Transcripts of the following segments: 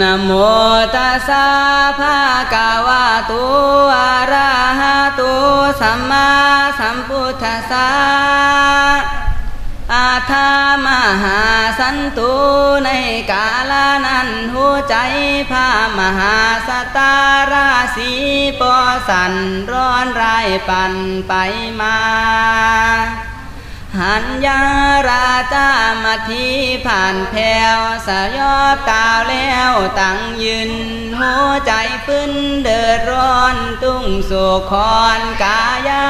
นะโมตัสสะภะคะวะโตอะระหะโตสัมมาสัมพุทธัสสะอาธามหาสันตุในกาลนั้นหัวใจพามหาสตาราสีปอสันร้อนไรปันไปมา หันยาราจามาทีผ่านแผ่วสยอบตาวแล้วตั้งยืน หัวใจพื้นเดือดร้อนตุ้งสุขอนกายา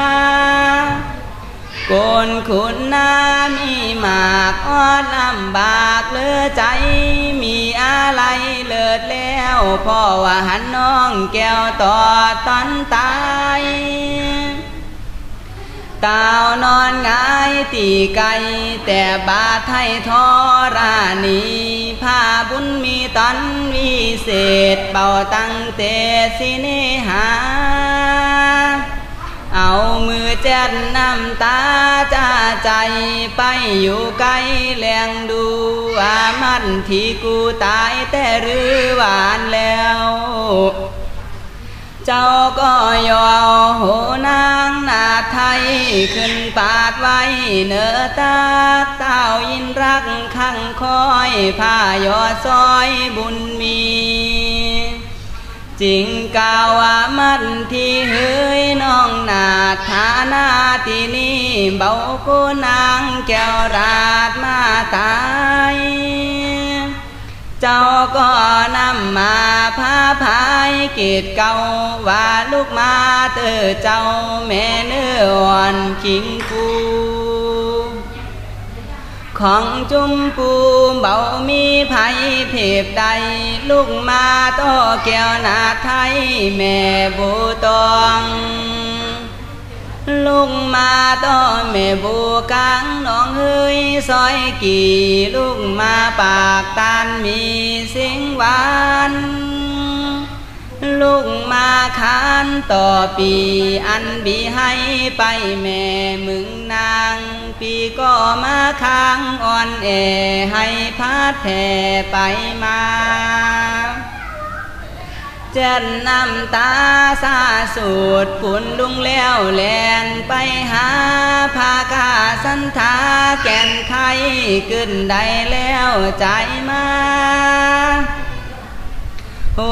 โกนขุนนามีหมากอ้อนลำบากเลือใจ มีอะไรเลิดแล้วพ่อว่าหันน้องแก้วต่อตอนตาย ตานอนงายตีไกแต่บาไทยทอรานีผ้าบุญมีตอนวิเศษเบาตั้งเตสิเนหา เอามือแจ้นน้ำตาจ้าใจไปอยู่ไกลแหลงดูว่ามันที่กูตายแต่รือหวานแล้ว เจ้าก็ยอโหนางนาไทย ขึ้นปาดไว้เนื้อตาเต้ายินรักข้างคอยผ้ายอซอยบุญมีจริงกาวว่ามันที่เฮยน้องนาฐานาที่นี่เบากูนางแก้วราดมาตาย เจ้าก็นำมาพาพายเกตเก่าว่าลูกมาเตอเจ้าแม่เนื้ออ่อนคิงกูของจุมปูเบามีไผเพีบใด ลูกมาโต่อแก้วนาไทยแม่บูตอง ลุงมาต่อแม่บูกังน้องเฮ้ยซอยกี่ลุงมาปากตานมีสิงหวานลุงมาคานต่อปีอันบีให้ไปแม่มึงนาง ปีก็มาค้างอ่อนแอให้พัดแผ่ไปมา เจนน้ำตาสาสูดปุ่นลุงแล้วแลนไปหาพากาสันทาแก่นไทยขึ้นได้แล้วใจมา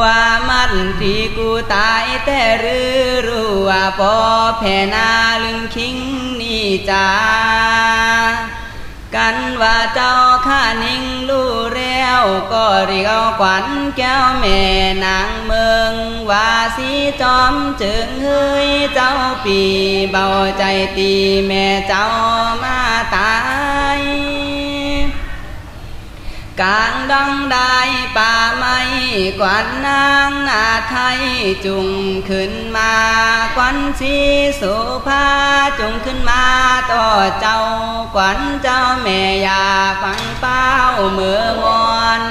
ว่ามันที่กูตายแต่รือรู้ว่าปอแผ่นาลึงคิงนี่จ้า กันว่าเจ้าข้านิ่งรู้แล้วก็เรียกขวัญแก้วแม่นางเมือง ว่าสีจอมจึงเฮ้ยเจ้าปีเบาใจตีแม่เจ้ามาตาย กลางดังได้ป่าไม้กวนนางนาไทยจุงขึ้นมาควันสีสุภาจุงขึ้นมาต่อเจ้าควันเจ้าแม่อยาฟังเป้าเมือมอน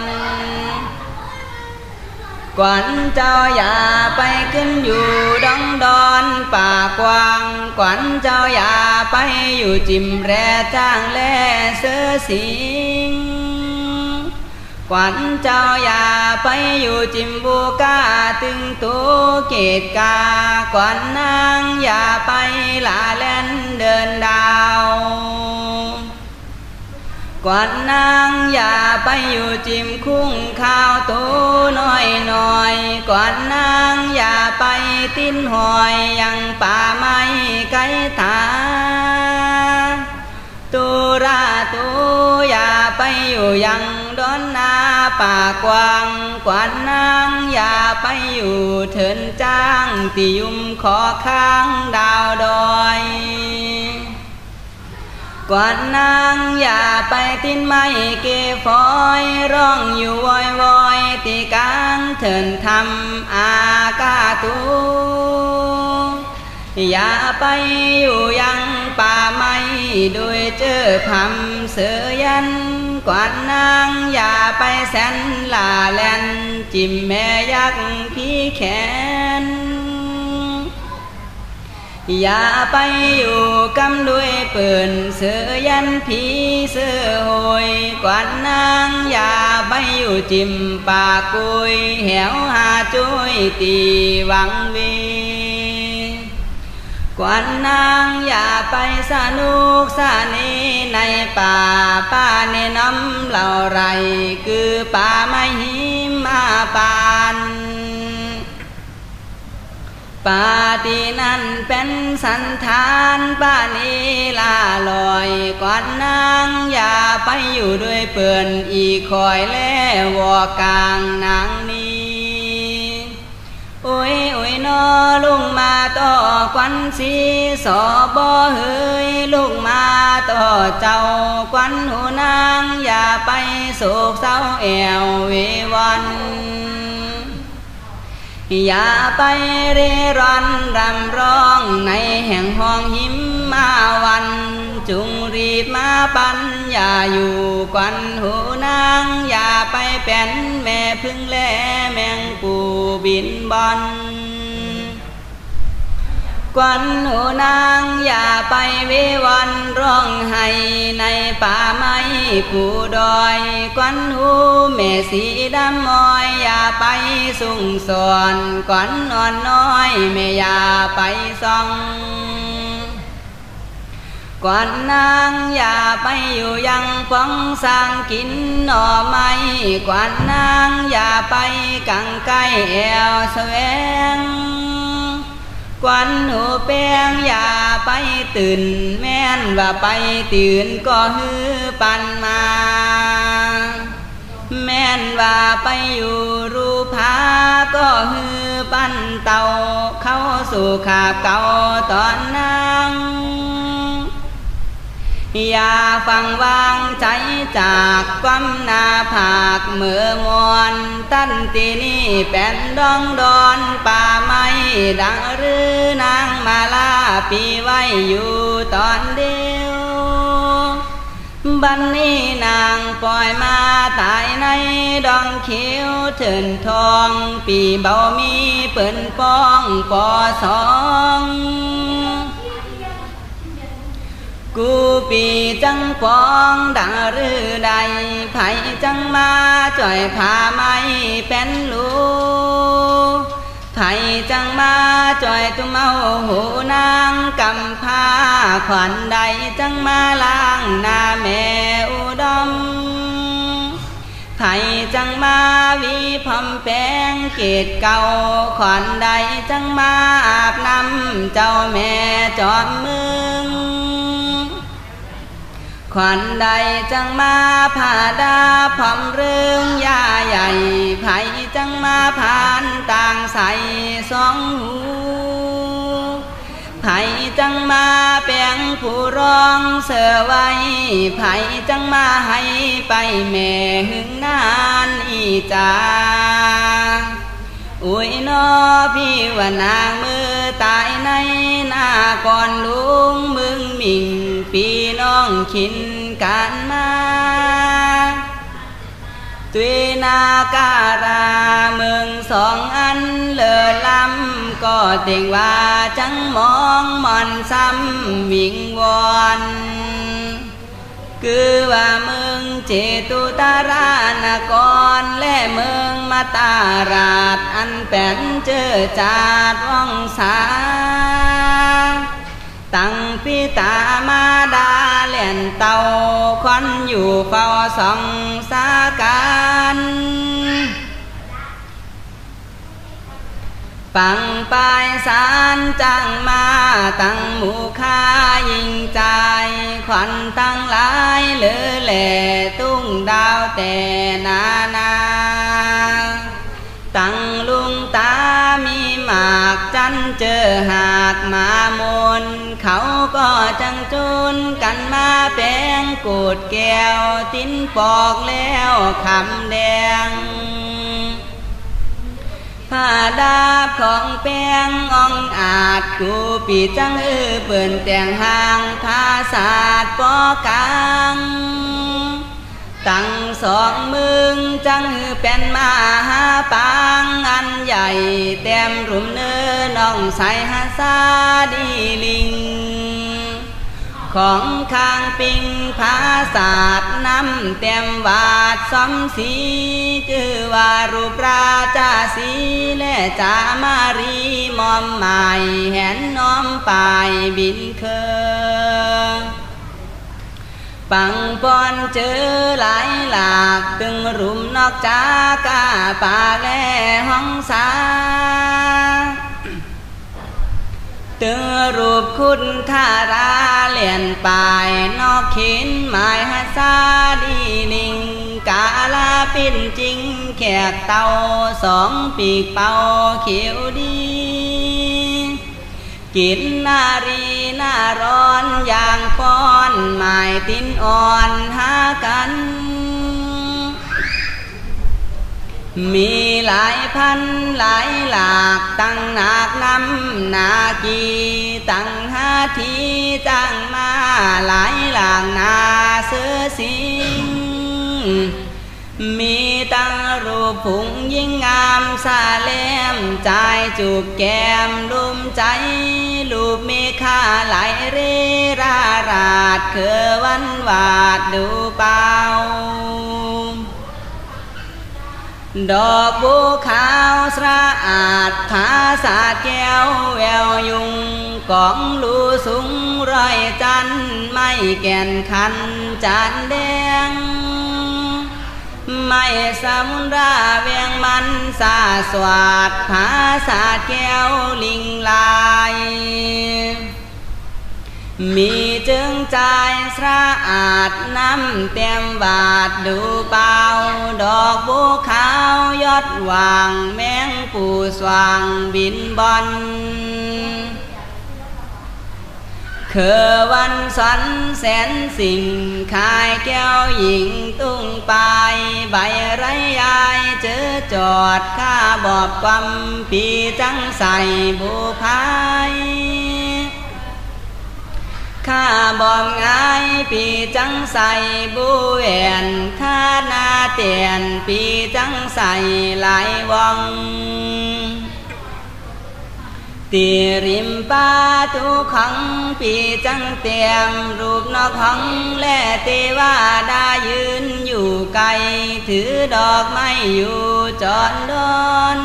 กวนเจ้าอย่าไปขึ้นอยู่ดองดอนป่ากวางกวนเจ้าอย่าไปอยู่จิมแรจ้างแลเสือสิง ขวัญเจ้าอย่าไปอยู่จิมบูกาตึงตัวเกตกา ขวัญนางอย่าไปลาเล่นเดินดาวขวัญนางอย่าไปอยู่จิมคุ้งข้าวตัวน้อยน้อยขวัญนางอย่าไปติ้นหอยยังป่าไม้ไก่ตาตุราตุอย่าไปอยู่ยัง อนนาป่ากว้างกวนนางอย่าไปอยู่เถินจ้างติยุมขอข้างดาวดอยกวนนางอย่าไปทิ้นไม่เกฟอยร้องอยู่วอยวอยตีกลางเถินทำอากาตูอย่าไปอยู่ยังป่าไม้ด้วยเจอพำเสือยัน กวนนางอย่าไปแสนลาแลนจิมแม่ยักพี่แขนอย่าไปอยู่ก กวนนางอย่าไปอยู่จิมปากไปสนุกสนีในป่าป้าในน้ำเหล่าไร คือป่าไม่หิมมาปานป่าตินั้นเป็นสันทานป้านี้ลาลอยกวนนางอย่าไปอยู่ด้วยเปื่อนอีคอยแล่วอกลางนางนี้ โอ้ยโอ้ยนอลุงมาต่อควันสีสอบอเฮยลุงมาต่อเจ้าควันหูนางอย่าไปโศกเศร้าแอวเววันอย่าไปเร่ร่อนรำร้องในแห่งห้องหิมมาวัน จุงรีบมาปันอย่าอยู่กวนหูนางอย่าไปเป็นแม่พึ่งแลแมงปูบินบอนกวนหูนางอย่าไปวิวันร้องไห้ในป่าไม้ผูดอยกวนหูแม่สีดำมอยอย่าไปสุ่งสอนกวนนอนน้อยแม่อย่าไปส่อง กวนนางอย่าไปอยู่ยังฟังสร้างกินหน่อไม้กวนนางอย่าไปกังไกแอวแสวงกวนหูเปียงอย่าไปตื่น แม่นว่าไปตื่นก็ฮือปันมา แม่นว่าไปอยู่รูพาก็ฮือปันเต่าเข้าสู่ขาบเก่าตอนนั่ง อย่าฟังวางใจจากความนาผากเมื่อมวนตั้นตีนี่เป็นดองดอนป่าไม้ดังรือนางมาลาปีไว้อยู่ตอนเดียวบันนี้นางปล่อยมาตายในดองเขียวเถินทองปีเบามีเปิ่นป้องปอสอง กูปีจังปองดังรือใดไผจังมาจ่อยพาไม่เป็นลูไผจังมาจ่อยตุเมาหูนางกำพาขวัญใดจังมาล้างนาแม่อุดมไผจังมาวีพอมแปงเกตเก่าขวัญใดจังมาอาบน้ำเจ้าแม่จอมมึง ขวัญใดจังมาผ่าดาพอมเรื่องยาใหญ่ไผจังมาผ่านต่างใสสองหูไผจังมาแปลงผู้ร้องเสือไว้ไผจังมาให้ไปแม่หึงนานอีจาอุ้ยนอพี่ว่านางมือ ตายในหน้าก่อนลุงมึงมิงพี่น้องขินกันมาตุยนาการาเมืองสองอันเลอลำก็เต่งว่าจังมองมอนซ้ำวิงวอน คือว่ามึงเจตุตารานกรและเมืองมาตาราชอันแป็นเจอจาดว่องสา ตั้งพิตามาดาเล่นเตาควันอยู่เฝ้าสองสาการ ปังปลายสารจังมาตั้งหมู่คายิงใจ ขวัญตั้งหลายเลือแหล่ตุ้งดาวแต่นานา ตั้งลุงตามีหมากจันเจอหากมามน เขาก็จังจุนกันมาแปลงกูดแก้ว ติ้นปอกแล้วคำแดง ผ้าดาบของแป้งอ่องอาจกูปีจังเออเปิ่นแต่งหางภาษาดปอกังตั้งสองมึงจังเป็นมาหาปางอันใหญ่เต็มรุมเนื้อน้องใสหาซาดีลิง ของข้างปิงภาศาสน้ำเต็มวาดสมสีคือว่ารูปราชาสีและจามารีมอมหมายแหนน้อมปายบินเคอปังปอนเจอหลายหลากตึงรุมนอกจากาป่าแก่ห้องสา ตึงรูปคุณทาราเลียนปายนอกขินหมายหาซาดีลิง กาลาปินจริง แขกเตาสองปีกเป่าเขียวดี กินนารีนาร้อนอย่างป้อนหมายตินอ่อนหากัน มีหลายพันหลายหลากตั้งหนักน้ำนากีตั้งหาทีจังมาหลายหลางนาเสือสิงมีตั้งรูปผงยิ่งงามสาเลมใจจูบแก้มลุมใจลูปมีค่าไหลเรราราดเคือวันวาดดูเปล่า ดอกบัวขาวสะอาดผาสาดแก้วแววยุงกองลูสูงร้อยจันไม่แก่นคันจานแดง ไม่สมุนราเวียงมันสาสวาดผาสาแก้วลิงลาย มีจึงใจสะอาดน้ำเต็มบาทดูเปล่าดอกบัวขาวยอดวางแมงปูสว่างบินบอลคือวันสันแสนสิ่งขายแก้วหญิงตุ้งปายใบไรยายเจอจอดข้าบอบความปีจังใส่บุพาย ข้าบอมง่ายปีจังใส่บุเวนข้านาเตียนปีจังใส่หลายวังตีริมป้าทุขังปีจังเตียมรูปนอกขังและเทวาดายืนอยู่ไกล ถือดอกไม้อยู่จอนดอน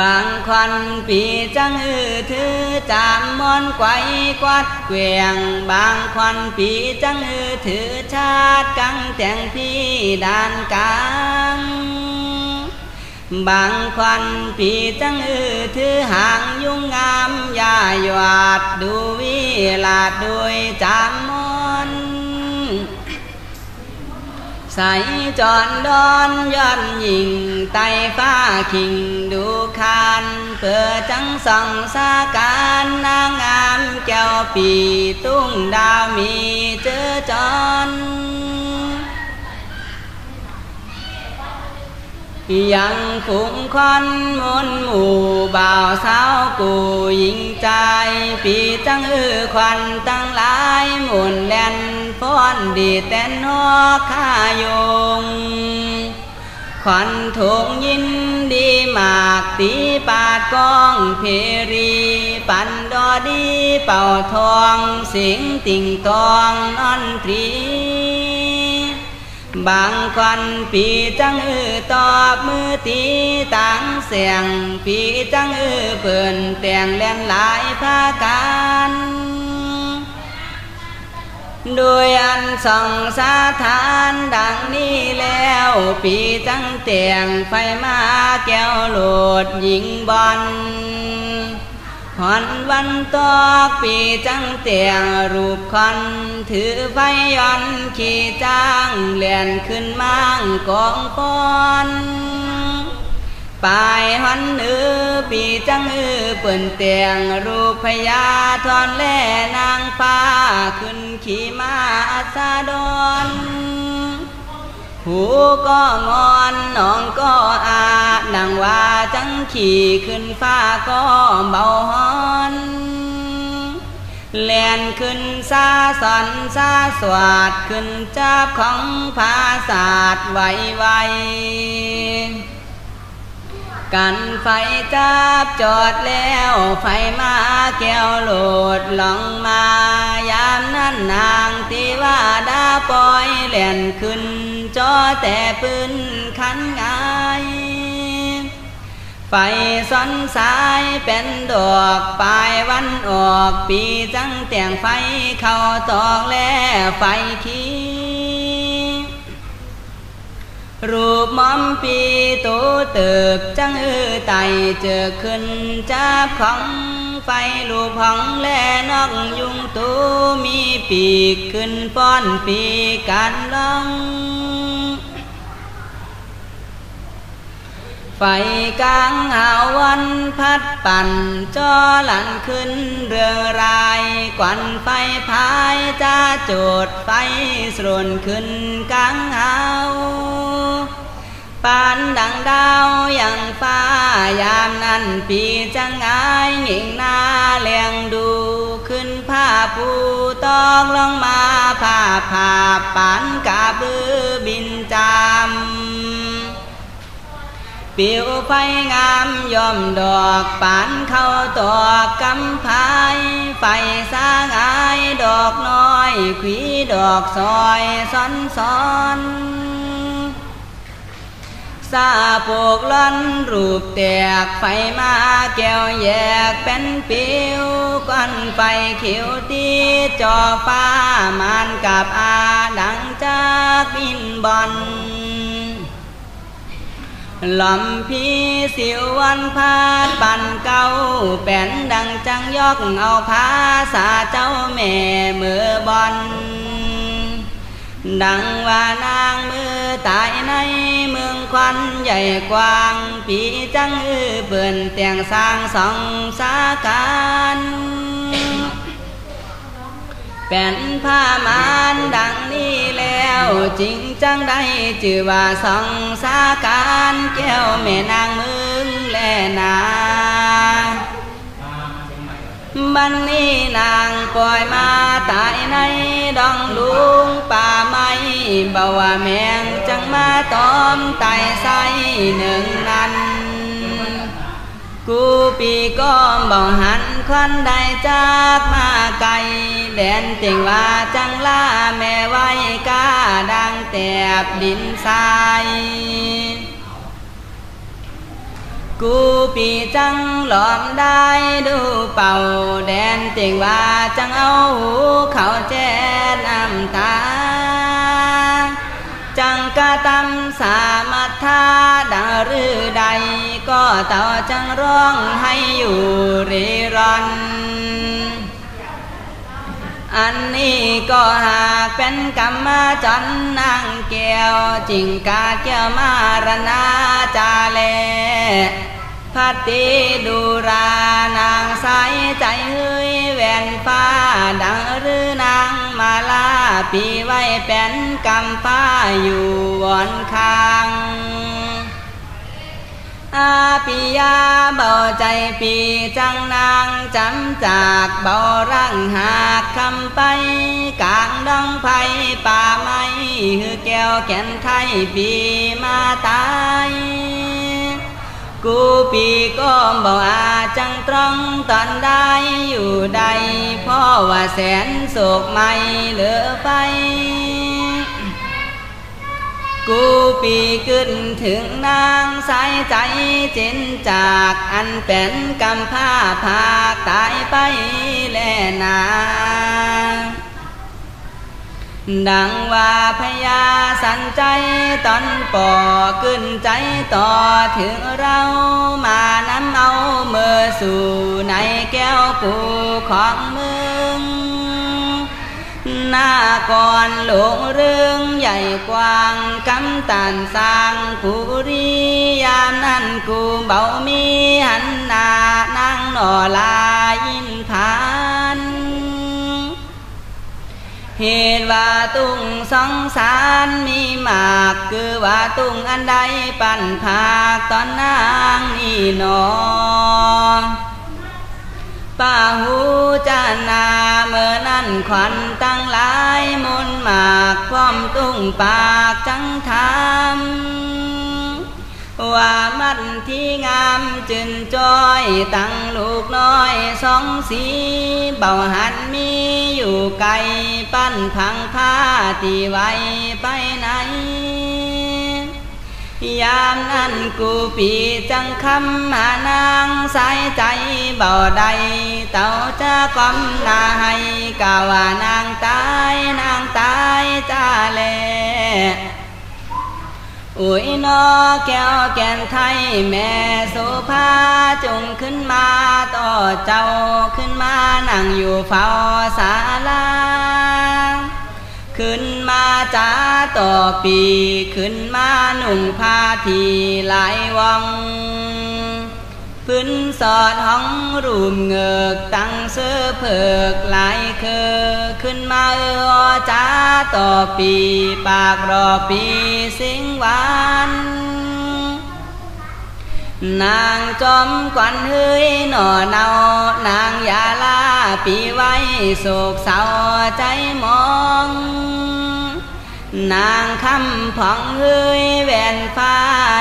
บางควันปีจังอือถือจามมอนไกวกวัดเกวียงบางควันปีจังอือถือชาติกังแต่งพี่ด้านกลางบางควันปีจังอือถือหางยุ่งงามยาหยาดดูวิลาดด้วยจามม ใสจอนดอนย้อนยิงไตฟ้าคิงดูคานเพื่อจังส่องสาการนางงามแก้วปีตุ้งดาวมีเจอจอน ยังฝูงควันมุนหมู่บ่าวสาวกูยิงใจปีจังอือควันตั้งหลายหมุนแล่นฟ้อนดีแตนนอข้ายงควันทงยินดีมากตีปาดกองเพรี ปันดอดีเป่าทองเสียงติ่งตองนอนทรี บางควันปีจังอือตอบมือตีตังเสียง ปีจังอือเปิ่นแต่งเล่นหลายภาการโดยอันส่องสาทานดังนี้แล้ว ปีจังเตียงไฟมาแก้วโหลดหญิงบอล หอนวันตอกปีจังเตียงรูปคอนถือไฟย้อนขี่จ้างเลียนขึ้นมั่งกองปอนปลายหันเอือปีจังเอือเปิ่นเตียงรูปพญาทอนแล่นางฟ้าขึ้นขี่มาซาดอน หูก็งอนน้องก็อานังว่าจังขี่ขึ้นฟ้าก็เบาฮอนแล่นขึ้นซาสอนซาสวาดขึ้นจับของภาศาดไวไว กันไฟจับจอดแล้วไฟมาแก้วโหลดหลองมายามนั้นนางตีว่าดาปอยเลียนขึ้นจอแต่ปืนขันงายไฟซ้อนสายเป็นดอกปลายวันออกปีจังแต่งไฟเข้าตอกแล้ไฟขี รูปมอมปีโตเติบจังเออไตเจอขึ้นจับของไฟลูกของแลนอกยุงตูมีปีกขึ้นป้อนปีกันลอง ไฟกลางหาวันพัดปั่นจอหลันขึ้นเรืองรายกวันไฟพายจะโจดไฟสรนขึ้นกลางหาวปานดังดาวอย่างฟ้ายามนั้นปีจังไงหญิงนาเลียงดูขึ้นผ้าปูตองลงมาผ้าผ้าปานกาบือบินจา ปิวไฟงามยอมดอกปานเข้าตอกกำพายไฟสางายดอกน้อยขวีดอกซอยซ้อนซ้อนซาปลูกล้นรูปแตกไฟมาแก้วแยกเป็นปิวก้อนไฟเขียวตีจอฟ้ามานกับอาดังจากบินบอล ลำพีสิววันพาดปันเก้าแป่นดังจังยอกเอาภาษาเจ้าแม่มือบอลดังว่านางมือตายในเมืองควันใหญ่กว้างปีจังอือเปิ่นเตียงสร้างสองสาการ เป็นผ้ามานดังนี้แล้วจริงจังได้จือว่าสองสาการแก้วแม่นางมึงแลนาบันนี้นางปล่อยมาตายในดองลุงป่าไม้บ่าวแมงจังมาตอมไตใสหนึ่งนั้นกูปีก้อมบ่หันควันได้จากมาไกล แดนติงว่าจังล่าแม่ไว้กาดังแตบดินทรายกูปีจังหลอมได้ดูเป่าแดนติงว่าจังเอาหูเขาแจ้น้ำตา จังกะตำสามัทธาดังรือใด ก็เต่าจังร้องให้อยู่รีรอน อันนี้ก็หากเป็นกรรมจนนางแก้วจิงกาเกี่ยวมารณาจาเลพัติดูรานางใสใจเฮ้ยแหวนฟ้า ดังหรือนางมาลาปีไว้เป็นกำฟ้าอยู่วนคาง อาปิยาเบาใจปีจังนางจำจากเบาร่างหากคำไป กลางดงไผ่ป่าไม้ฮือแก้วแก่นไทยปีมาตายกูปีก็บอกอาจังตรองตอนได้อยู่ใดพราะว่าแสนโศกไม่เหลือไป กูปีขึ้นถึงนางสายใจเจนจากอันเป็นกำผ้าผากตายไปแลนาดังว่าพยาสันใจตอนปอขึ้นใจต่อถึงเรามานำเอาเมื่อสู่ในแก้วกูของมึง หน้าก่อนหลงเรื่องใหญ่กว้างกำตันสร้างกูรียามนั้นกูเบามีหันหน้านั่งหน่อลายินผานเหตุว่าตุงสองสารมีมากคือว่าตุงอันใดปั่นผากตอนนางนี่นอ ป้าหูจานาเมื่อนั้นขวัญตั้งหลายมุนหมากพร้อมตุ้งปากจังทำว่ามันที่งามจึนจอยตั้งลูกน้อยสองสีเบาหันมีอยู่ไกลปั้นพังผ้าตีไว้ไปไหน ยามนั้นกูปีจังคำมานางสายใจเบาใด เต่าจะกอมนาให้กาว่านางตายนางตายจ้าแลอุ้ยนอแก้วแก่นไทยแม่โสภาจงขึ้นมาต่อเจ้าขึ้นมานั่งอยู่เฝ้าศาลา ขึ้นมาจ้าต่อปี ขึ้นมาหนุ่งผ้าทีหลายวังพื้นสอดห้องรูมเงือกตั้งเสื้อเผือกหลายเคอขึ้นมาเออจ้าต่อปี ปากรอปีสิงหวาน นางจอมกวันเฮ้ยหน่อเนานางยาลาปีไว้โศกเศร้าใจมอง นางคำผ่องเฮ้ยแวนฟ้า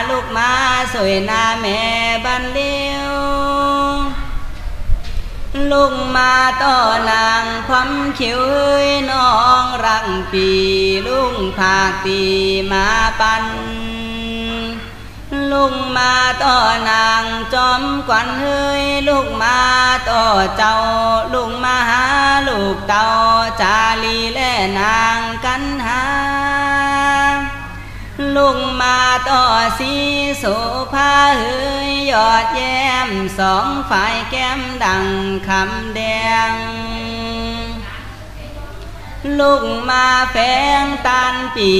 ลูกมาสวยหน้าแม่บันเดียวลูกมาต่อนางพร้อมคิวเฮ้ยน้องรักปีลุงผากตีมาปัน ลุงมาต่อนางจอมกวันเฮ้ยลูกมาต่อเจ้าลุงมาหาลูกเต่าจาลีและนางกันหาลุงมาต่อสีโสภาเฮยยอดแย้มสองฝ่ายแก้มดังคำแดง ลูกมาแฝงตานปี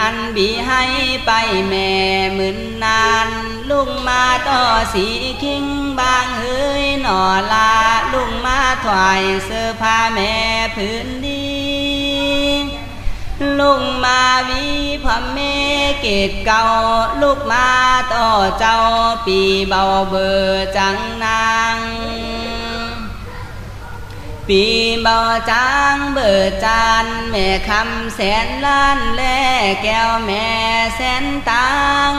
อันบีให้ไปแม่หมื่นนานลุงมาต่อสีคิงบางเฮ้ยหนอลาลุงมาถวายเสื้อผ้าแม่พื้นดีลุงมาวีพ่อแม่เกตเก่าลูกมาต่อเจ้าปีเบาเบอจังนาง ปีเบาจางเบิดจานแม่คำแสนล้านแล่แก้วแม่แสนตัง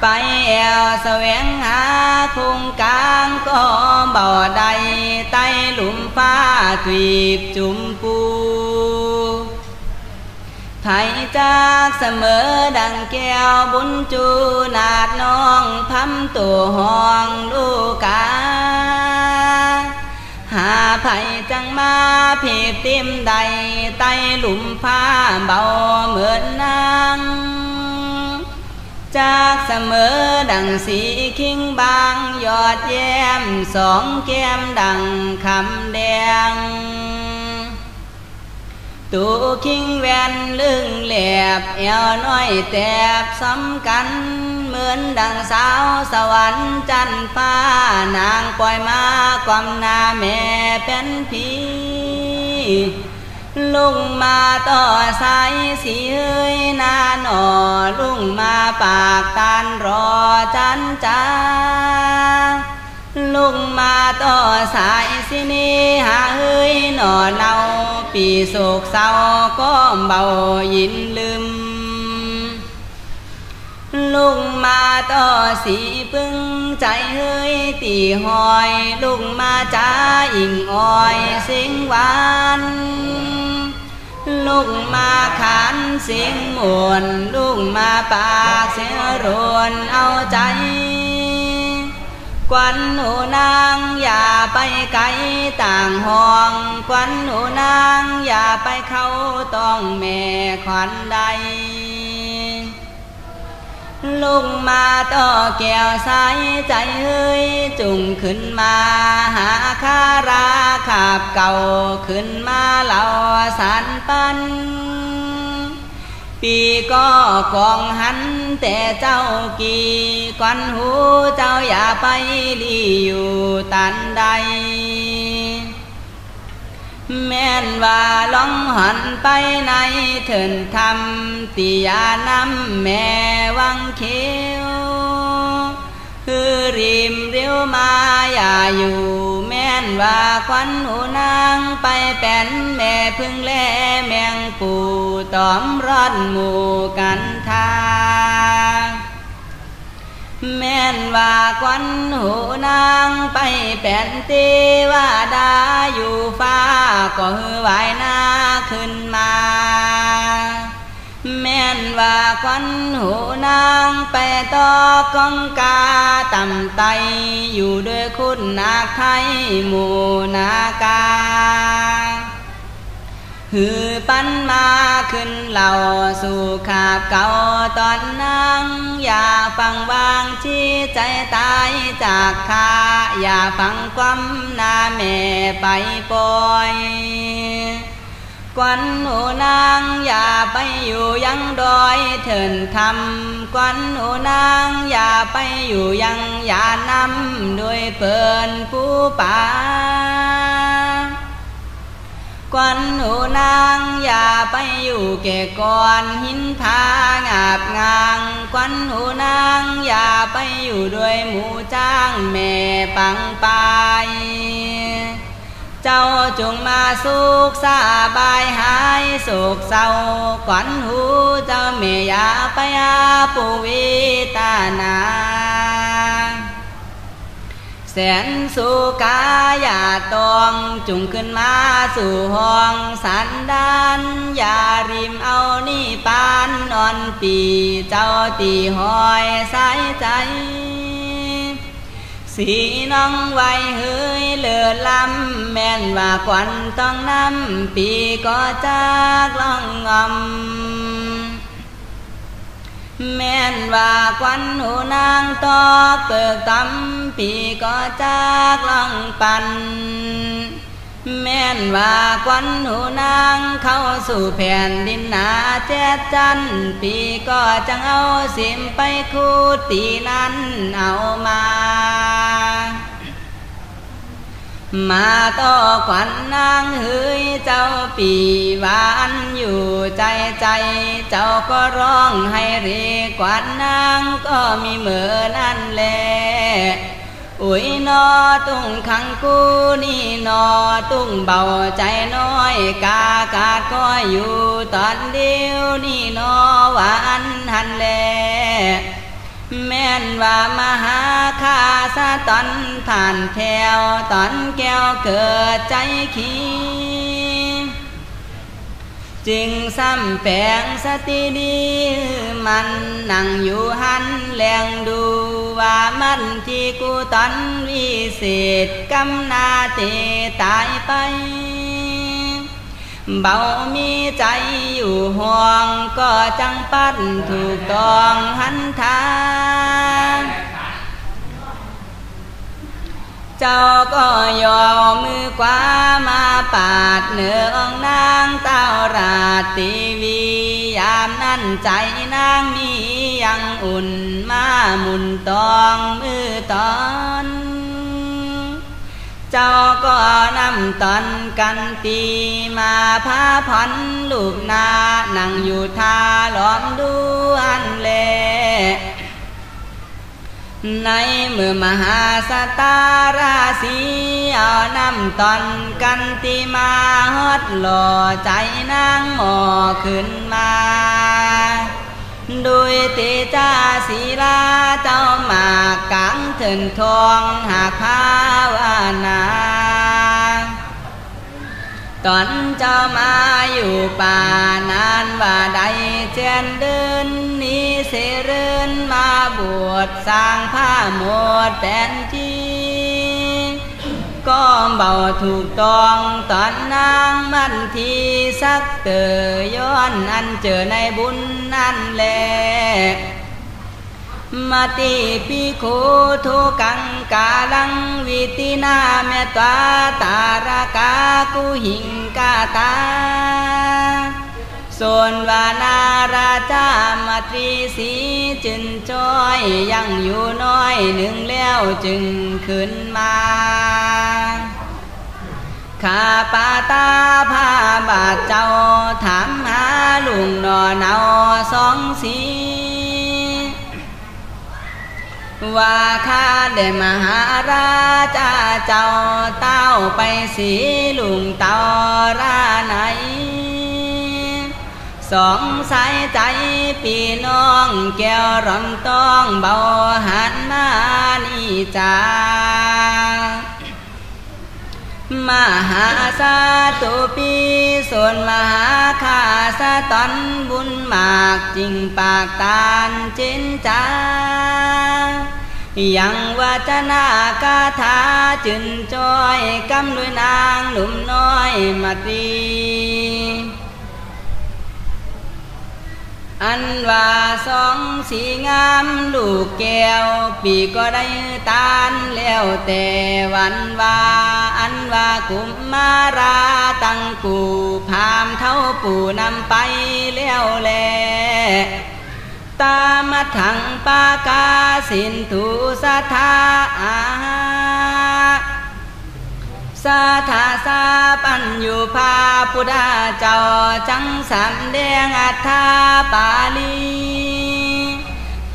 ไปแอวแสวงหาคุงกลางก็เบาใดใต้หลุมฟ้าทวีบจุมปูไทยจากเสมอดังแก้วบุญจูนาดน้องพัมตัวห้องลูกา หาไผ่จังมาผีติมใดไตหลุมผ้าเบาเหมือนนางจากเสมอดังสีคิงบาง ยอดแย้มสองแก้มดังคำแดง ตูคิงแวนลึงแหลบเอวน้อยแตบซ้ำกัน เหมือนดังสาวสวรรค์จันฟ้านางปล่อยมาความนาแม่เป็นผีลุงมาต่อสายสีเฮ้ยนาหนอลุงมาปากตานรอจันจ้า ลุงมาต่อสายสินีหาเฮ้ยหน่อเนาปีโศกเศร้าก็เบายินลืม ลุงมาต่อสีปึ้งใจเฮ้ยตีหอย ลุงมาจ้าอิงอ้อยสิงหวานลุงมาขันเสียงมวนลุงมาปากเสียงรวนเอาใจ ควันหนูนางอย่าไปไกลต่างห้องควันหนูนางอย่าไปเข้าต้องแม่ควันใดลุงมาต่อแก้วสายใจเฮ้ยจุงขึ้นมาหาคาราขาบเก่าขึ้นมาเหล่าสันปัน ปีก็กองหันแต่เจ้ากี่กันหูเจ้าอย่าไปลีอยู่ตันใด แม่นว่าล่องหันไปในเถินทำตียานำแม่วังเขียว คือริมเรียวมาอย่าอยู่ แม่นว่าควันหูนางไปแป่นแม่พึ่งแลแมงปูตอมร้อนหมู่กันทาแม่นว่าควันหูนางไปแป่นเทวาดาอยู่ฟ้าก็หือไหวหน้าขึ้นมา แม่นว่าควันหูนางไปต่อกองกาต่ำไตอยู่ด้วยคุณนาไทยหมูนากาหือปั้นมาขึ้นเหล่าสู่ขาบเก่าตอนนั่งอย่าฟังวางชี้ใจตายจากคาอย่าฟังความนาแม่ไปปล่อย กวนหูนางอย่าไปอยู่ยังดอยเถินทำกวนหูนางอย่าไปอยู่ยังอย่านำด้วยเปินผู้ป่ากวนหูนางอย่าไปอยู่แก่ก่อนหินทางาบงางกวนหูนางอย่าไปอยู่ด้วยหมูจ้างแม่ปังไป เจ้าจงมาสุขสาบายหายโศกเศร้าขวัญหูเจ้าเมียาไปอาปุวิตานาแสนสุกายาตองจุงขึ้นมาสู่ห้องสันดานอย่าริมเอานี่ปานนอนปีเจ้าตีหอยสายใจ สีน้องไว้เฮยเลือลำแม่นว่าควันต้องน้ำปีก็จากล่องงอมแม่นว่าควันหูนางตอเปิกตำปีก็จากล่องปัน แม่นว่าควันหูนางเข้าสู่แผ่นดินนาแจ๊ดจัน ปีก็จังเอาสิมไปคูตีนั้นเอามา มาต่อขวัญนางเฮ้ยเจ้าปีหวานอยู่ใจใจ เจ้าก็ร้องให้เรียกขวัญนางก็มีเหมือนั่นแหละ อุ้ยนอตุ้งขังกูนี่นอตุ้งเบาใจน้อย กากาดก็อยู่ตอนเดียวนี่นอหวานหันแลแม่นว่ามหาข้าซะตอนผ่านแถวตอนแก้วเกิดใจขี้ จึงซ้ำแปงสติดี มันนั่งอยู่หันแลงดูว่ามันที่กูตอนวิเศษกำนาเตตายไป เบามีใจอยู่ห่วงก็จังปัดถูกต้องหันทาง เจ้าก็ยอมมือกว่ามาปาดเนืองนางเต้าราตีวี ยามนั้นใจนางมียังอุ่นมาหมุนตองมือตอนเจ้าก็นำตอนกันตีมาพาพันลูกนา นั่งอยู่ท่าล้อมดูอันเล่ ในเมื่อมหาสตาราศีเอานำตอนกันติมาฮอดหล่อใจนางหมอขึ้นมาดุยติจาศีลาเจ้ามากังถึงทองหากภาวนาตอนเจ้ามาอยู่ป่านานว่าใดเจนเดิน เสริญมาบวชสร้างผ้าหมดแผ่นที่ก็เบาถูกต้องตอนนางมันทีสักเตอย้อนอันเจอในบุญนั่นแหละมาติปิโคทุกังกาลังวิตินาเมตวาตารากากุหิงกาตา ส่วนวานาราชามาตรีสีจึนจ้อยยังอยู่น้อยหนึ่งแล้วจึงขึ้นมาข้าปาตาพาบาดเจ้าถามหาลุงนอนเอาสองสีว่าข้าได้มหาราชาเจ้าเต้าไปสีลุงเต่าราไหน สองสายใจปีน้องแก้วรอนต้องเบาหันมานี่จ้า มหาสาตุปีส่วนมหาคาสะตอนบุญมากจริงปากตาลจินจายังวัจนากาถาจึนจอยกำด้วยนางหนุ่มน้อยมาตี อันว่าสองสีงามลูกแก้ว ปีก็ได้ตานแล้วแต่วันว่า อันว่ากุมมาราตั้งกูพามเท่าปู่นำไปแล้วแลตามาถังปากาสินทุสัทธาอา สาธาสาปัญญูพาพุทธเจ้าจังสำแดงอัฏฐาปาลี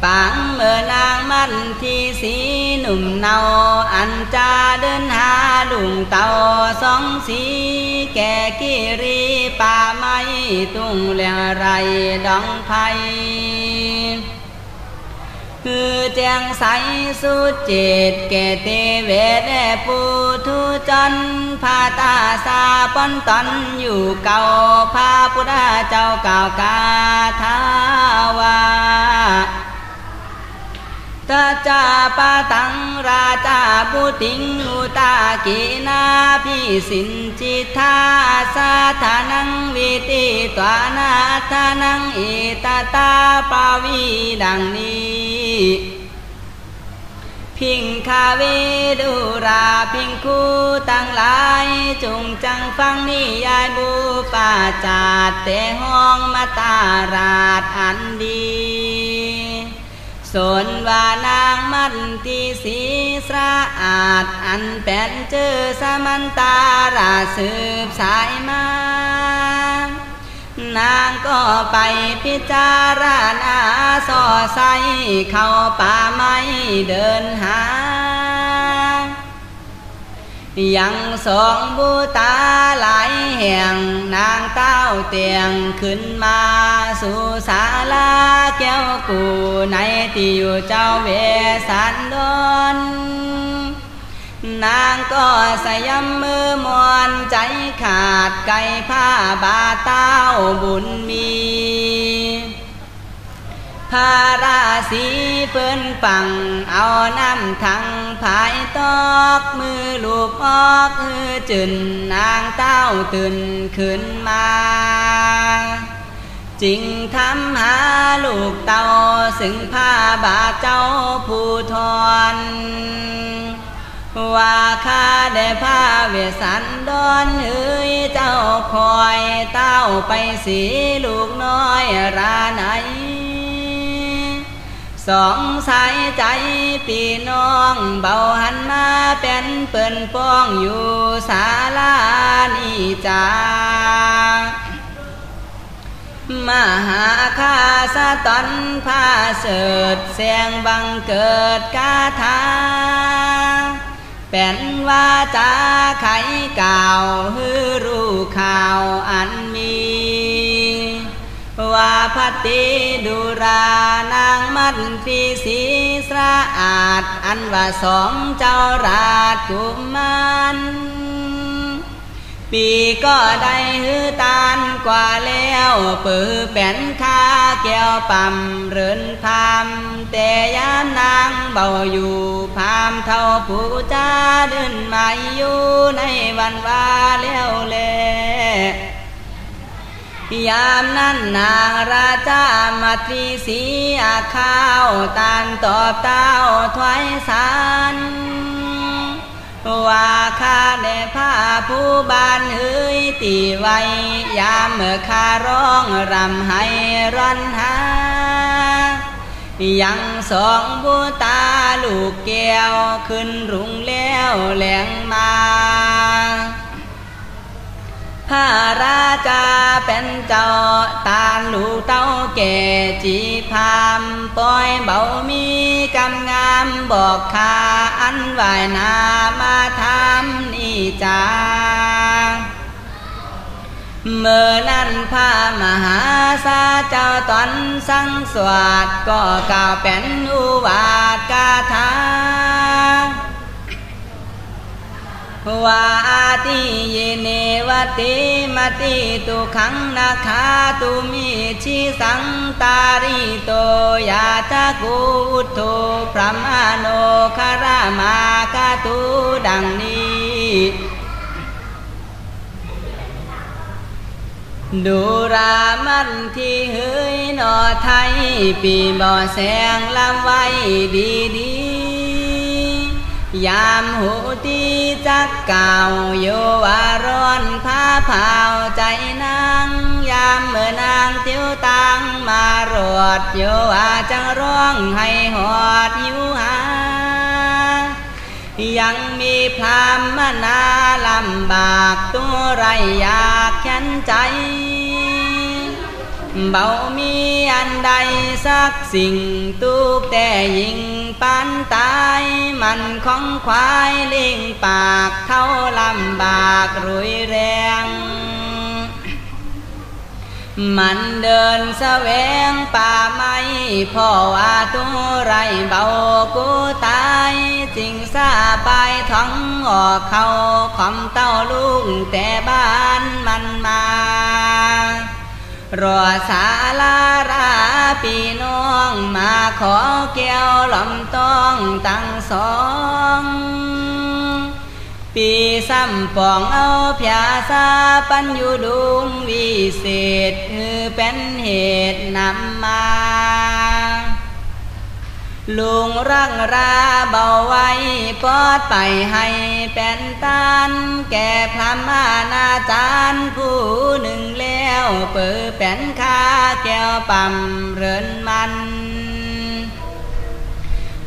ปังเมื่อนางมันที่สีหนุ่มเนาอันจาเดินหาดุงเต่าสองสีแก่กิรีป่าไม้ตุ้งเลียงไรดองไพ คือแจ้งใสสุจิตแก่เตเวเดปูทุจันพาตาสาปนตันอยู่เก่าพาพุทธเจ้าเก่ากาทาวา ตาจาปาตังราชาบุติงอุตากีนาพิสินจิตาสาธานังวิติตวานาธานังอิตาตาปาวีดังนี้พิงคาเวดูราพิงคูตั้งหลายจงจังฟังนิยายบูปาจาดแต่ห้องมาตาราดอันดี สนว่านางมันตีสีสะอาด อันแป้นเจอสมันตาราสืบสายมา นางก็ไปพิจารณาสอใสเข้าป่าไม้เดินหา ยังสองบูตาหลายแห่งนางเต้าเตียงขึ้นมาสู่ศาลาแก้วกูในที่อยู่เจ้าเวสันดนนางก็สยำมือมอนใจขาดไก่ผ้าบาเต้าบุญมี พาราสีเปิ้นปัง เอาน้ำทังภายตอกมือลูกออกคือจืนนางเต้าตื่นขึ้นมาจิงทำหาลูกเต้าซึ่งผ้าบาเจ้าผู้ทอนว่าข้าได้พาเวสันดอนเฮ้ยเจ้าคอยเต้าไปสีลูกน้อยราไหน สองสายใจพี่น้องเบาหันมาเป็นเปิ่นป้องอยู่ศาลานีจามหาคาสะตอนพาเสดเสียงบังเกิดกาถาเป็นว่าจาไขก่าวฮือรู้ข่าวอันมี ว่าพัติดุรานางมัดปีสีสะอาด อันว่าสองเจ้าราชกุมันปีก็ได้ฮือตานกว่าแล้วปือเป็นข้าแก้วปั่มเรินพามแต่ยามนางเบาอยู่พามเท่าผู้จ้าเดินมาอยู่ในวันวาแล้วแล ยามนั้นนางราชามาตรีสีอาข้าวตานตอบเต้าถวายสันว่าข้าได้ผ้าผู้บานเฮ้ยตีไว้ยามเมื่อข้าร้องรำให้ร้อนหา ยังสองบูตาลูกแก้วขึ้นรุงแล้วแหลงมา พระราชาเป็นเจ้าตาลูกเต้าแก่จีพามปล่อยเบามีกำงามบอกขาอันไหวนามาทำนี่จาเมื่อนั้นพามหาสาเจ้าตอนสังสวดก็กล่าวเป็นอุวาทกาถา วาติเยเนวติมติตุขังนาคาตุมิชิสังตาริโตยาตะกุโทพระมาโนคารามากาตุดังนี้ดูรามันที่เฮยนอไทย ปีบ่อแสงลำไว้ดีดี ยามหูตีจักเก่าโยวารอนพาเผาใจนางยามเมื่อนางเตียวตังมารวดโยวาจังร้องให้หอดอยู่หา ยังมีพรามมนาลำบากตัวไรอยากแค้นใจ เบามีอันใดสักสิ่งตูกแต่ยิงปันตาย มันของควายลิงปากเขาลำบากรุยแรง มันเดินแสวงป่าไม้พ่อว่าตัวไรเบากูตายจริงซาไปท้องออกเขาคอมเต้าลุงแต่บ้านมันมา รอสาลาราปีน้องมาขอแก้วลำต้องตั้งสองปีซ้ำปองเอาพยาซาปัญญูดุงวิเศษคือเป็นเหตุนำมา ลุงรังราเบาไว้ปอดไปให้เป็นตันแก่พระมานาจารย์ผู้หนึ่งแล้ว เปิดเป็นคาแก้วปั่มเรินมัน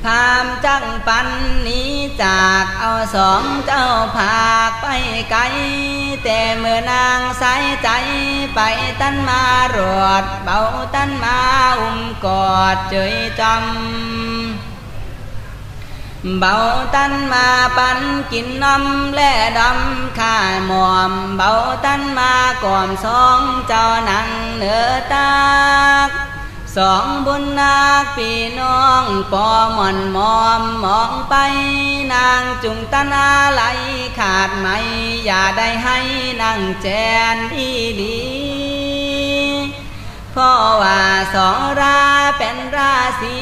พามจังปันนี้จากเอาสองเจ้าผากไปไกล แต่เมื่อนางใสใจไปตันมารวดเบาตันมาอุ้มกอดเจยจำเบาตันมาปันกินน้ำและดำข้าหมอม เบาตันมาก่อมสองเจ้านังเนื้อตาก สองบุญนาคพี่น้องปอมอนมอมมองไปนางจุงตนาไหลขาดไม่อย่าได้ให้นางแจนดีดีพราะว่าสองราเป็นราศี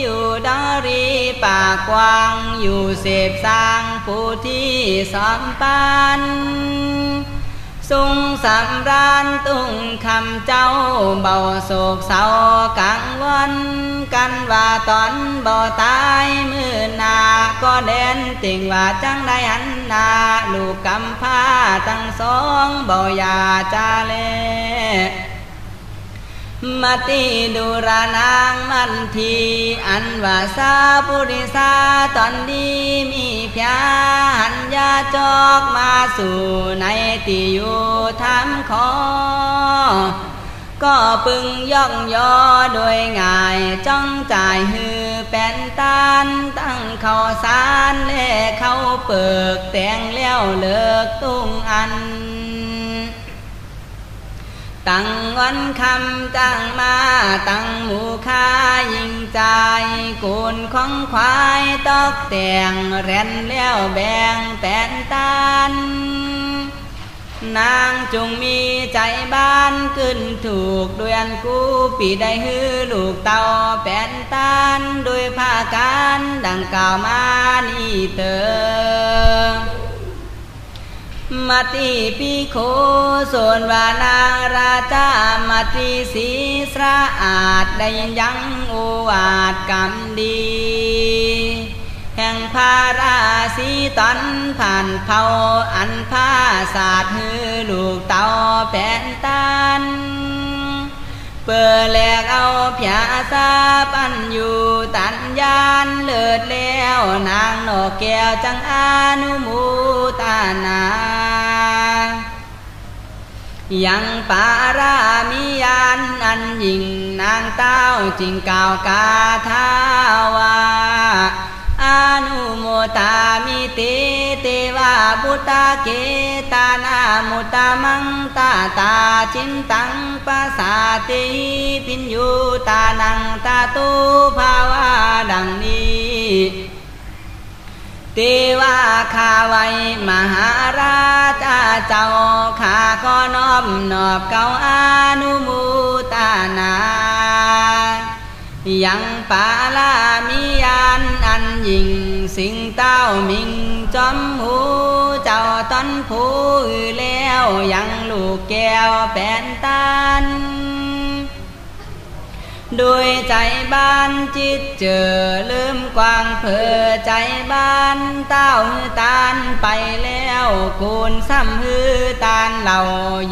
อยู่ดารีปากกว้างอยู่เสพสร้างผู้ที่สอมปัน สุงสำรานตุ้งคำเจ้าเบาโศกเศร้ากังวลกันว่าตอนบ่ตายมือนาก็เด่นติ่งว่าจังได้หันนาลูกกำพาตั้งสองบ่อยาจาเล มาตีดูรานางมันทีอันว่าซาปุริสาตอนดีมีพยาหันยาจอกมาสู่ในตีอยู่ทำขอ ก็ปึงย่องยอโดยง่ายจ้องจ่ายฮือเป็นตานตั้งเขาสารเล่เขาเปิกแต่งแล้วเลิกตุ้งอัน ตั้งวันคำจ้งมาตั้งหมูค่ายิงใจกุนของควายตอกแต่งเรนแล้วแบ่งแตนตันนางจงมีใจบ้านขึ้นถูกด้วยอันกูปีได้ฮือลูกเต่าแปนตันด้วยผ้าการดังกล่าวมานี่เตอ มาตีปีโคส่วนวานางราชามาตีสีสระอาจได้ยังโอวาทกรรมดี แห่งพาราสีตันผ่านเผาอันผ้าสาดฮือลูกเต่าแผ่นตัน เปิดแหลกเอาผยาซาปันอยู่ตันยานเลิดแล้ว นางนอกแก้วจังอานุมูตานายังปารามิยานอันยิ่งนางเต้าจิงกาวกาทาวา อนุโมตามิติเตวาบุตาเกตานามุตามังตาตาจินตังปัสสาติพินยูตานังตาตุภาวาดังนี้เทวาคาไวมหาราชาเจ้าข้าขอน้อมนอบเก้าอนุมูตานา ยังปาลามิยานอันยิง สิงเต้ามิงจอมหูเจ้าตอนผู้แล้วยังลูกแก้วแป้นตันด้วยใจบ้านจิตเจอลืมกวางเพอใจบ้านเต้าตานไปแล้วคูณซ้ำฮือตานเหล่า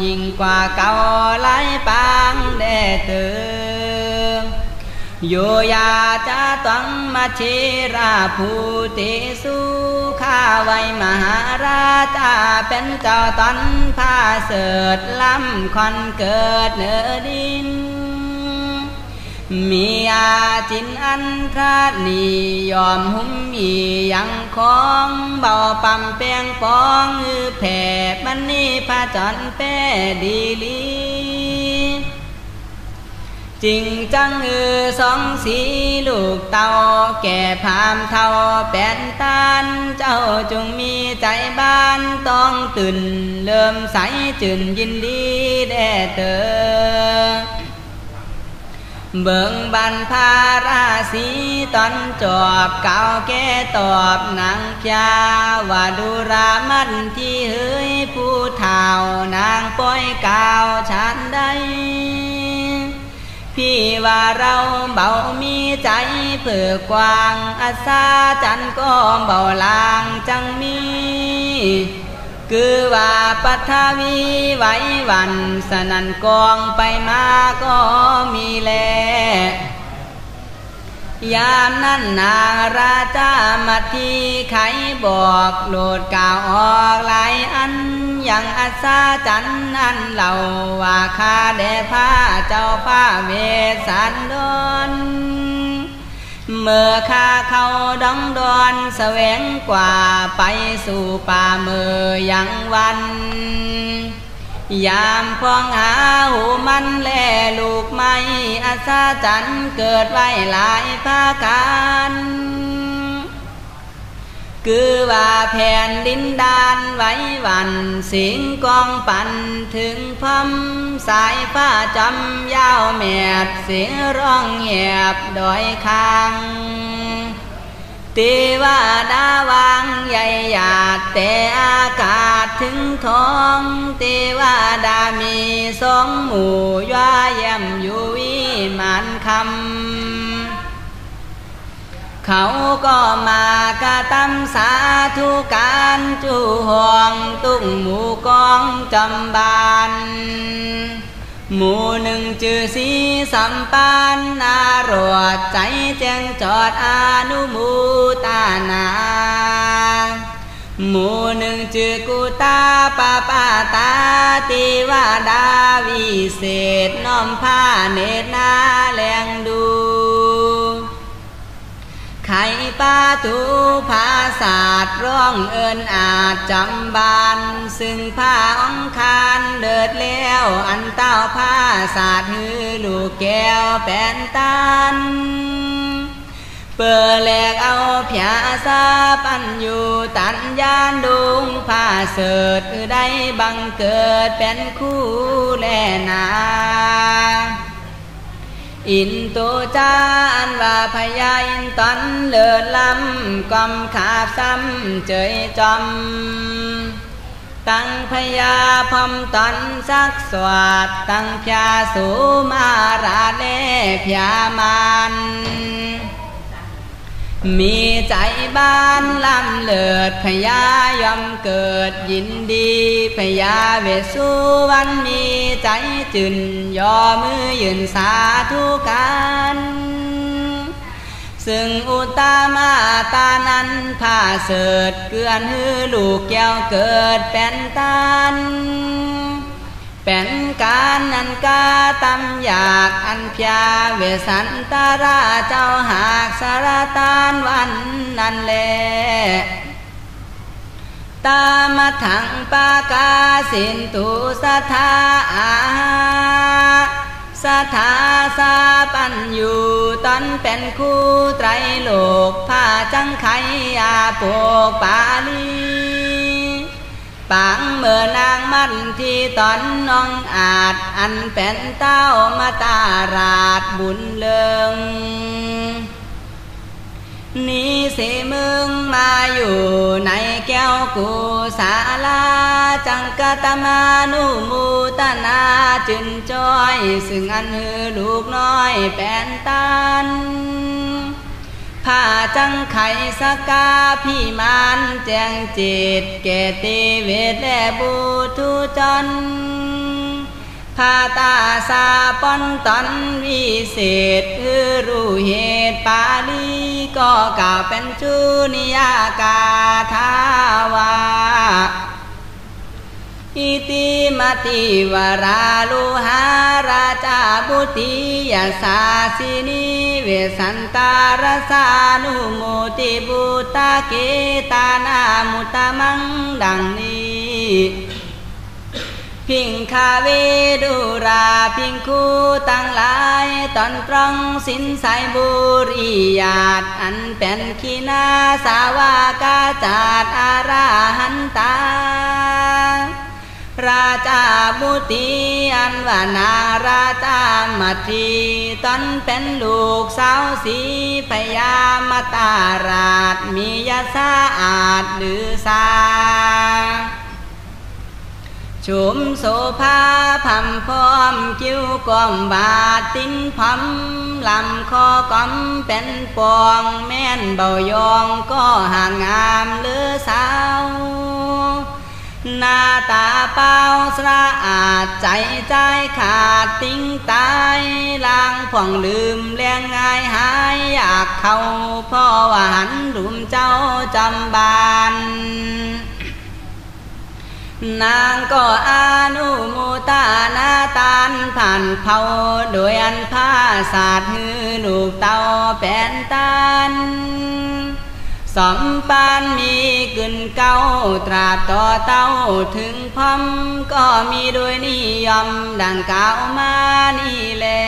ยิ่งกว่าเก่าไล่ปางแด่เตือ โยยาจะต้องมาเชราภูติสุข้าไวมหาราชาเป็นเจ้าตอนพาเสดล้ำคอนเกิดเนื้อดิน มีอาจินอันทรานียอมหุ้มมียังของเบาปั๊มแปงปองือแผ่บันนี้พาจอนแป้ดีลี จริงจังเออสองสีลูกเต่าแก่พามเท่าแป้นตานเจ้าจงมีใจบ้านต้องตื่น เริ่มใสจืนยินดีแด่เตอเบิ่งบันพาราสีตอนจอบเก่าแก่ตอบนางพยาว่าดูรามันที่เฮ้ยผู้เท่านางป้อยกาวฉันได้ พี่ว่าเราเบามีใจเพื่อกวางอาซาจันก็เบาลางจังมี คือว่าปัทวีไว้วันสนันกองไปมาก็มีแลยามนั้นนาราจามาทีไขบอกโหลดกล่าวออกหลายอัน อย่างอาซาจันนั้นเหล่าว่าคาแด่ผ้าเจ้าผ้าเวสันดนเมื่อข้าเข้าดองดอนแสวงกว่าไปสู่ป่าเมื่อยังวัน ยามพองหาหูมันแลลูกไม้อาซาจันเกิดไว้หลายภาการ คือว่าแผ่นดินดานไว้วันเสิงกองปั่นถึงพมสายฟ้าจำยาวแมดเสียงร้องเหีบดอยคางตีว่าดาวางใหญ่หยาดแต่อากาศถึงท้องตีว่าดามีสองหมู่ย่าเยี่ยมอยู่วิมานคำ เขาก็มากระตำสาธุการจูห่วงตุ้งหมูกองจำบานหมู่หนึ่งจือสีสัมปันนารวดใจแจงจอดอนุมูตานาหมู่หนึ่งจือกุตาปาปาตาติวาดาวิเศษน้อมผ้าเนตรนาแลงดู ไข่ปาตูภาศาสตร์ร้องเอินอาจจำบานซึ่งผ้าองคารเดิดแล้วอันเต้าผ้าศาสตร์ฮือลูกแก้วแป้นตันเปิดแหลกเอาผยาซาปันอยู่ตันยานดุงผ้าเสดได้บังเกิดเป็นคู่แลนา อินตุจาอันว่าพยาอินตันเลิศลำกอมขาบซ้ำเจยจอมตั้งพยาพอมตันสักสวัสดตั้งพยาสูมาราเลพยามาน มีใจบ้านลำเลิดพยายอมเกิดยินดีพยาเวสุวันมีใจจืนยอมือยืนสาธุกันซึ่งอุตามาตานั้นผ้าเสดเกือนฮือลูกแก้วเกิดเป็นตัน เป็นการนันกาตำอยากอันพยาเวสันตาราเจ้าหากสารตานวันนั้นแลตามถังปากาสินตุสถาอาสถาสาปันอยู่ตอนเป็นคู่ไตรโลกผ้าจังไขอาโปกปาลี ปังเมื่อนางมันที่ตอนน้องอาจ อันเป็นเต้ามาตาราดบุญเลิงนี่สิมึงมาอยู่ในแก้วกูสาลาจังกตมานุมูตนาจึนจอย ซึ่งอันหือลูกน้อยแปนตัน ผ้าจังไขสกาพี่มานแจงจิตเกติเวทและบูทุจนพาตาสาปอนตอนวิเศษคือรู้เหตุปาลีก็กล่าวเป็นชุนิยากาทาวา อิติมติวราลุหาราชาบุติยาสาสินีเวสันตารสานุโมติบุตาเกตานามุตมังดังนี้พิงคาเวดูราพิงคูตั้งหลายตอนตรองสินสายบุรียาดอันเป็นขีนาสาวากาจาดอาราหันตา ราชาบุตีอันวานาราชามาทีตอนเป็นลูกสาวสีพยามตาราชมียาสาอาจหรือสาชุมโสภาพัมพร้อมคิ้วกอมบาดติ้งพัมลำคอกอมเป็นปองแม่นเบายองก็ห่างงามเลือสาว หน้าตาเป้าสะอาดใจใจขาดติ้งตายลางผ่องลืมเลี้ยงง่ายหายอยากเข้าพ่อว่าหันรุมเจ้าจำบานนางก็อานุมุตานาตานผ่านเผาโดยอันผ้าสาดหือลูกเตาแป้นตัน สมปานมีกึนเก้าตราต่อเต้าถึงพร้อมก็มีโดยนิยมดังกล่าวมานี่แหละ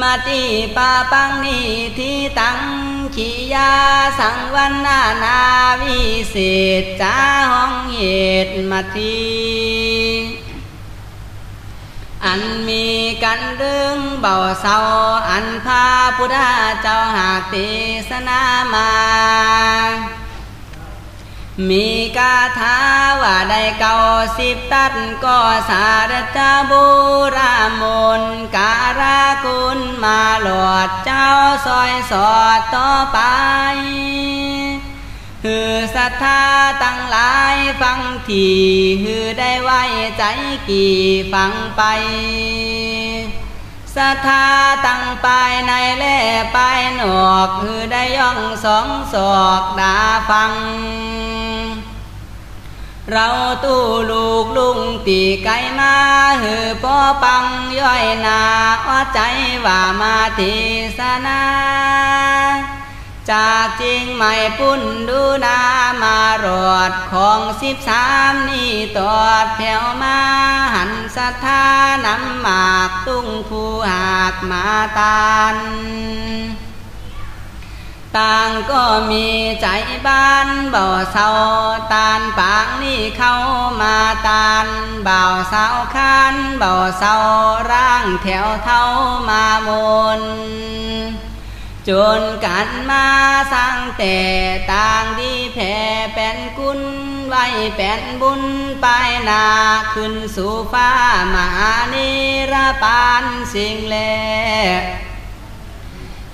มาตีปาปังนี่ที่ตั้งขียาสังวันนานาวิเศษจ้าห้องเหตุมาที อันมีกันเรื่องเบาเศร้าอันพาพุทธเจ้าหากเทศนามา มีกาถาว่าได้เก่าสิบตัดก็สารจบุรามนการากุลมาหลอดเจ้าซอยสอดต่อไป ฮือศรัทธาตั้งหลายฟังทีฮือได้ไว้ใจกี่ฟังไปศรัทธาตั้งไปในแล่ไปหนอกฮือได้ย่องสองศอกดาฟัง เราตู้ลูกลุงตีไก่มาหือพ่อปังย่อยนาอ้อใจว่ามาเทศนา จากจริงไม่ปุ่นดูนามารอดของสิบสามนี่ตอดแถวมาหันศรัทธานำหมากตุ้งผู้หากมาตานต่างก็มีใจบ้านเบาเศร้าตานปางนี่เข้ามาตานเบาเศร้าคันเบาเศร้าร่างแถวเท่ามามน จนกันมาสร้างแต่ต่างดีแผ่เป็นกุลไว้เป็นบุญไปนาขึ้นสู่ฟ้ามานิรปานสิ่งแล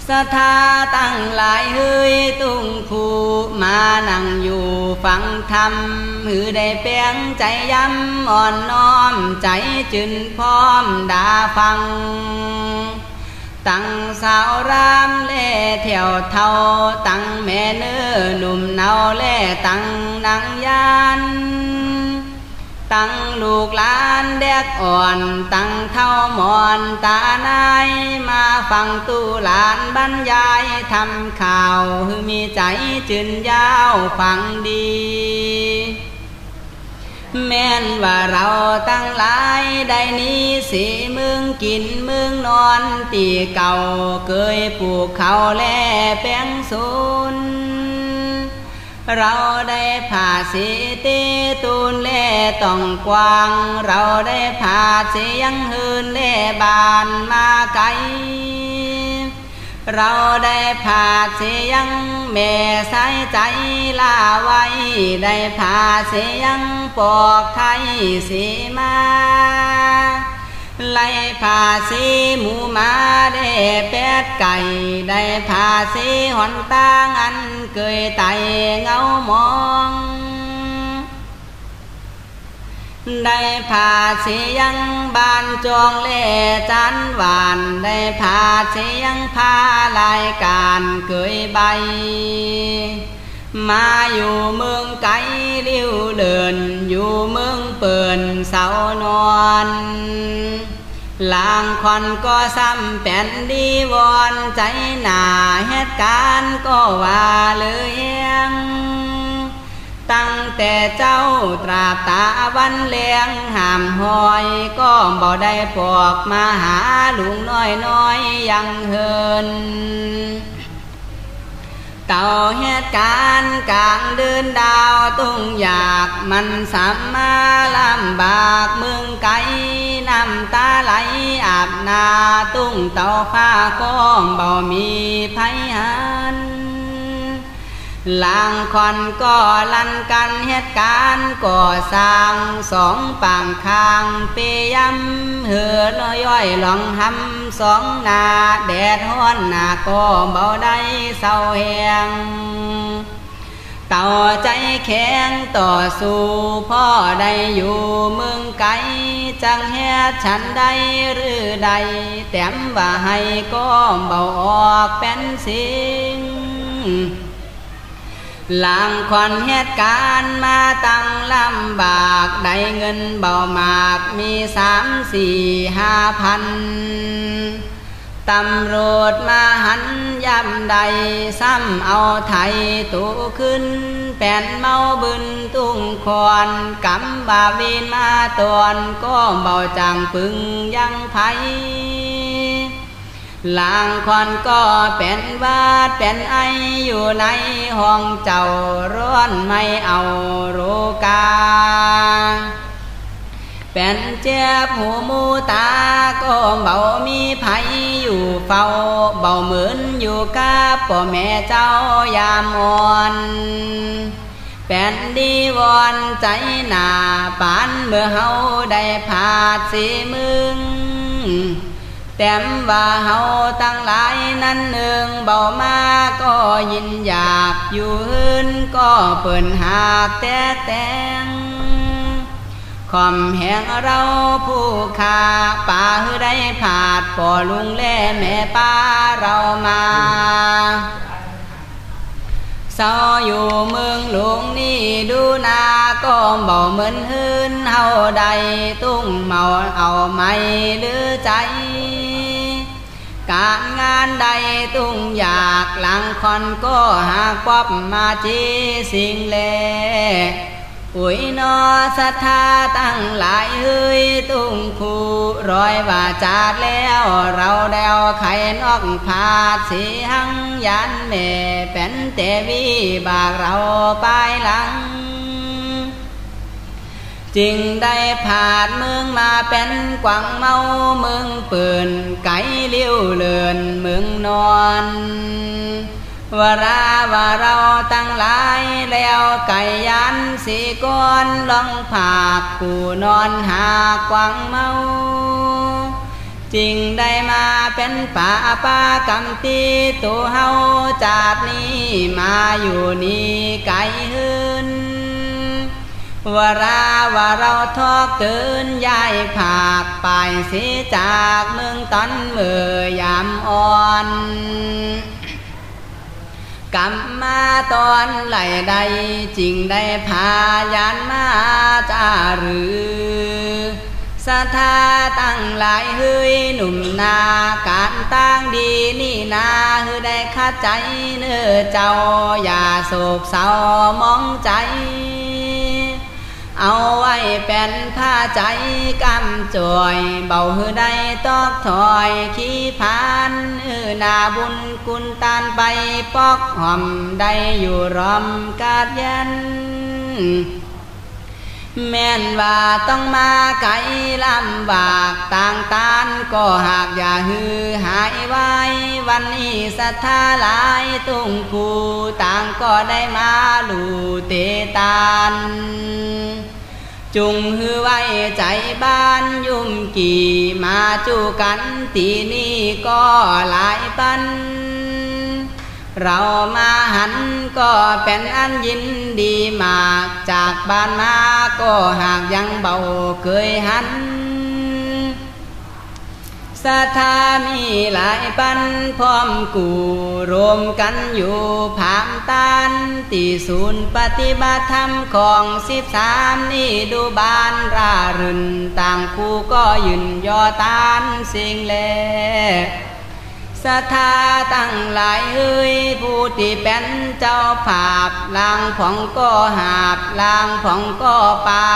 สถาตั้งหลายเฮ้ยตุ้งผู้มานั่งอยู่ฟังธรรมหือได้เปียงใจย้ำอ่อนน้อมใจจึนพร้อมดาฟัง ตั้งสาวรามเล่เที่ยวเท่าตั้งแม่เนื้อหนุ่มเนาเล่ตั้งนางยานตั้งลูกหลานเด็กอ่อน ตั้งเท่าหมอนตานายมาฟังตู้หลานบรรยายทำข่าวมีใจจืนยาวฟังดี แม่นว่าเราตั้งหลายได้นี้สีมึงกินมึงนอนตีเก่าเกยปลูกเขาแลแป้งสุนเราได้ผ่าสีตีตูนเล่ต้องกวาง เราได้ผ่าเสียงหืนเล่บานมาไกล เราได้ผาเสียงแม่สใจลาไว้ ได้ผาเสียงปอกไทยสีมาไล่ผาสีหมูมาได้แปดไก่ ได้ผาสีหอนตางอันเกยไตเงามอง ได้ผาเสียงบานจองเล่จันหวาน ได้ผาเสียงพารายการเกยใบ มาอยู่เมืองไกลเลี้ยวเดิน อยู่เมืองเปิ่นเสานอนลางควันก็ซ้ำแผ่นดีวอนใจหนาเหตุการณ์ก็ว่าเลยยัง ตั้งแต่เจ้าตราบตาวันเลี้ยงห้ามหอยก็บ่ได้ปอกมาหาลุงน้อยน้อยยังเฮินเต่าเหตุการณ์กลางเดินดาวตุ้งอยากมันสามมาลำบากเมืองไกลน้ำตาไหลอาบนาตุ้งเต่าฟ้าก็บ่มีภัยหัน ลางคอนก็ลันกันเหตุการณ์ก่อสร้างสองปางคางเปยำเหือลอยย่อยหลองหำสองนาแดดฮ้อนหนาก็เบาได้เศร้าแหงต่อใจแข็งต่อสู้พ่อได้อยู่เมืองไกลจังแห่ฉันได้หรือใด แต้มว่าให้ก็เบาออกเป็นสิ่ง หลังคอนเหตุการณ์มาตั้งลำบากได้เงินเบามากมีสามสี่ห้าพันตำรวจมาหันย่ำใดซ้ำเอาไทยตูขึ้น แป่นเมาบึนตุ้งคอนกำบาวินมาตอนก็เบาจังปึงยังไผ ลางควันก็เป็นวาดเป็นไออยู่ในห้องเจ้าร้อนไม่เอาโรกา เป็นเจ็บหูมูตาก็เบามีไผอยู่เฝ้าเบาเหมือนอยู่กับพ่อแม่เจ้ายามอ่อนเป็นดีวอนใจหนาปานเมื่อเฮาได้ผาดสีมึง แต่มว่าเฮาตั้งหลายนั้นหนึ่งเบามาก็ยินอยากอยู่หืนก็เปิ่นหากแต่แตงคอมแหงเราผู้ขาป่าหือได้ผาดป่อลุงแล่แม่ป้าเรามาเศร้าอยู่เมืองหลวงนี่ดูนาก็เบาเหมือนหืนเฮาใดตุ้งเมาเอาไม่หรือใจ การงานใดตุ้งอยากหลังคอนก็หากป๊อบมาจีสิ่งเลอุยนอศรัทธาตั้งหลายเฮ้ยตุ้งคูร้อยว่าจาดแล้วเราเดวไข่นอกผาสีหังยันเมเป็นเตวีบากเราไปหลัง จึงได้ผ่านเมืองมาเป็นกวางเมาเมืองปืนไก่เลี้ยวเลือนเมืองนอนวาราว่าเราตั้งหลายแล้วไก่ยันสีก้อนลองผากกูนอนหากวางเมาจิงได้มาเป็นป่าป่ากำตีตัวเฮาจากนี้มาอยู่นี่ไก่หืน วราว่าเราทอกเกินยายผากไปเสียจากเมืองตอนมือยามอ่อนกรรมมาตอนไหลใดจริงได้พายานมาจาหรือสถาตั้งหลายเฮ้ยหนุ่มนาการตั้งดีนี่นาคือได้คัดใจเนื้อเจ้าอย่าโศกเศร้ามองใจ เอาไว้เป็นผ้าใจกำจ่อย เบาหือได้ตอกถอยขี้พานเออนาบุญกุลตานไปปอกหอมได้อยู่รอมกาดยัน แม่นว่าต้องมาไกลลำบากต่างตานก็หากอย่าฮือหายไว้ วันนี้ศรัทธาหลายตุ้งกูต่างก็ได้มาลูเตตานจุงฮือไว้ใจบ้านยุ่มกี่มาจูกันตีนี่ก็หลายปัน เรามาหันก็เป็นอันยินดีมากจากบ้านมาก็หากยังเบาเคยหันสถามีหลายปันพร้อมกูรวมกันอยู่ผามตานตีศูนย์ปฏิบัติธรรมของสิบสามนี่ดูบานรารุนต่างคู่ก็ยืนยอตานสิ่งเล่ รัทธาตั้งหลายเอ้ยผู้ที่เป็นเจ้าภาพลางผองก็หาบลางผองก็ปา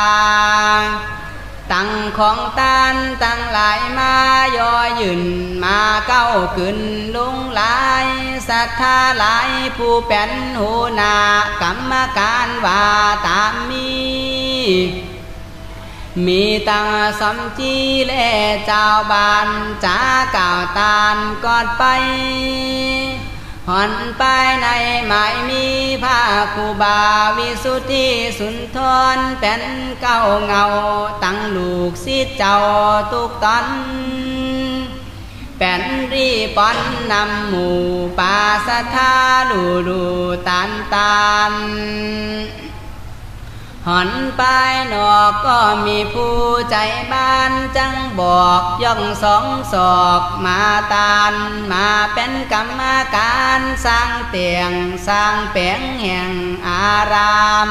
ตั้งของตานตั้งหลายมายอยืนมาเก้าขึ้นลุงหลายศรัทธาหลายผู้เป็นหูนากรรมการว่าตามมี มีตังสมจีเล่เจ้าบานจ้าก่าวตานกอดไปหอนไปในหมายมีผ้าคูบาวิสุทธิสุนทรเป็นเก้าเงา ตั้งลูกสิเจ้าตุกตอนเป็นรีปอนนำหมู่ปาสะทาดูดูตันตัน หอนปลายนอกก็มีผู้ใจบ้านจังบอกย่องสองศอกมาตานมาเป็นกรรมการสร้างเตียงสร้างแปลงแห่งอาราม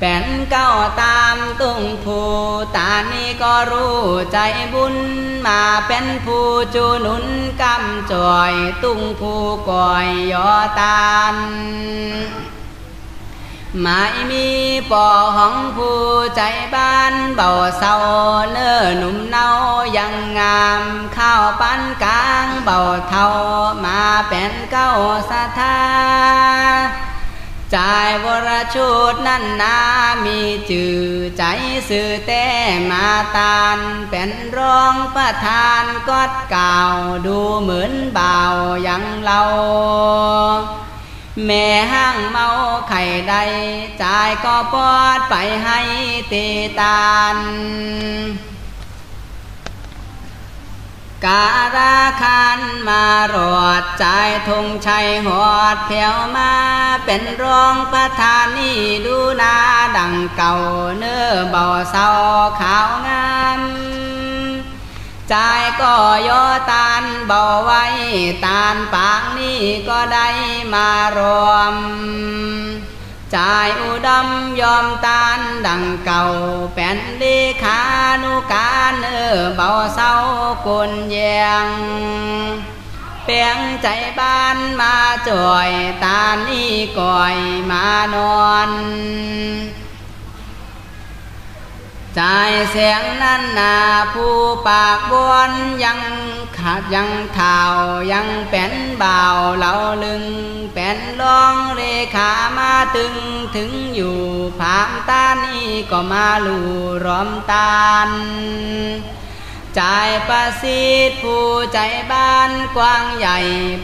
เป็นเก้าตามตุ้งผู้ตานี้ก็รู้ใจบุญ มาเป็นผู้จูนุนกำจอย ตุ้งผู้ก่อยยอตาน ไม่มีปอห้องผู้ใจบ้านเบาเศร้าเนื้อหนุ่มเนายังงามข้าวปันกลางเบาเท่ามาเป็นเก้าสาธาจายวรชุดนั่นนามีจื่อใจสื่อแต่มาตานเป็นรองประธานกอดเก่าดูเหมือนเบายังเรา แม่ห้างเมาไข่ใดจ่ายก็ปอดไปให้ตีตานกาลาคันมารอดใจทงชัยหอดแผวมาเป็นรองประธานนี่ดูนาดังเก่าเนื้อเบาเศร้าขาวงาม ใจก็ยอตานเบาไว้ตานปางนี่ก็ได้มารวมใจอุดมยอมตานดังเก่าเป็นเลขานุการเออเบาเศร้ากุนแยงเปียงใจบ้านมาจ่อยตานี่ก่อยมานอน ใจเสียงนั้นนาผู้ปากบวนยังขาดยังเท่ายังเป็นเบาเหล่าลึง เป็นรองเรขามาตึงถึงอยู่ผามตานี่ก็มาลู่รอมตานใจประสิทธิ์ผู้ใจบ้านกว้างใหญ่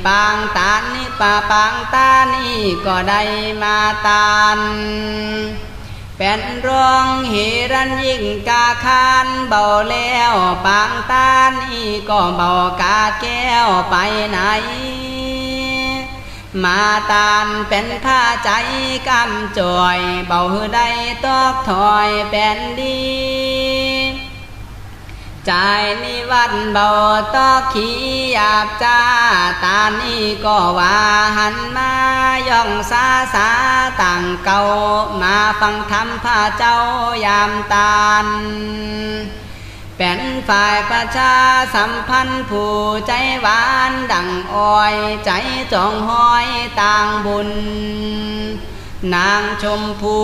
ปางตานนี่ป่าปางตานี่ก็ได้มาตาน เป็นรองเฮรันยิ่งกาคานเบาแล้วปางตานอีก็เบากาแก้วไปไหน มาตานเป็นผ้าใจกำจอย เบาได้ตอกถอยเป็นดี ใจนิวัดเบาตอขีหยาบจ้า ตานี่ก็ว่าหันมาย่องซาสาต่างเก่า มาฟังธรรมพระเจ้ายามตาลเป็นฝ่ายประชาสัมพันธ์ผู้ใจหวานดังอ้อย ใจจองห้อยต่างบุญ นางชมพู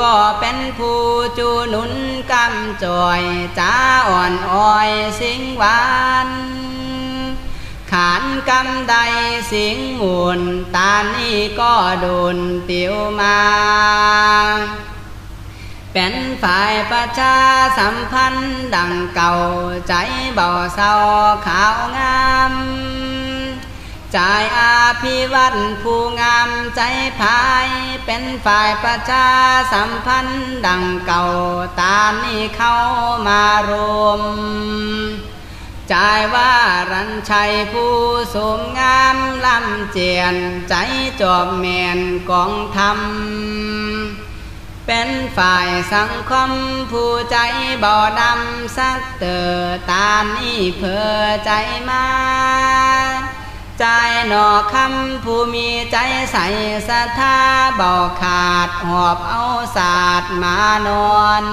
ก็เป็นผู้จูหนุนกำจอยจ้าอ่อนอ้อยสิงหวานขานกำใดสิงมุนตานี่ก็โดนเตียวมา เป็นฝ่ายประชาสัมพันธ์ดังเก่าใจเบาเศร้าขาวงาม ใจอาภิวัตผู้งามใจภายเป็นฝ่ายประชาสัมพันธ์ดังเก่าตามนี้เข้ามารวมใจว่ารันชัยผู้สมงามลำเจียนใจจอบเมียนกองธรรม เป็นฝ่ายสังคมผู้ใจบ่อดำสักเตอตามนี่เพอใจมา ใจหนอคำผู้มีใจใส่ศรัทธาเบาขาด หอบเอาศาสตร์มานอน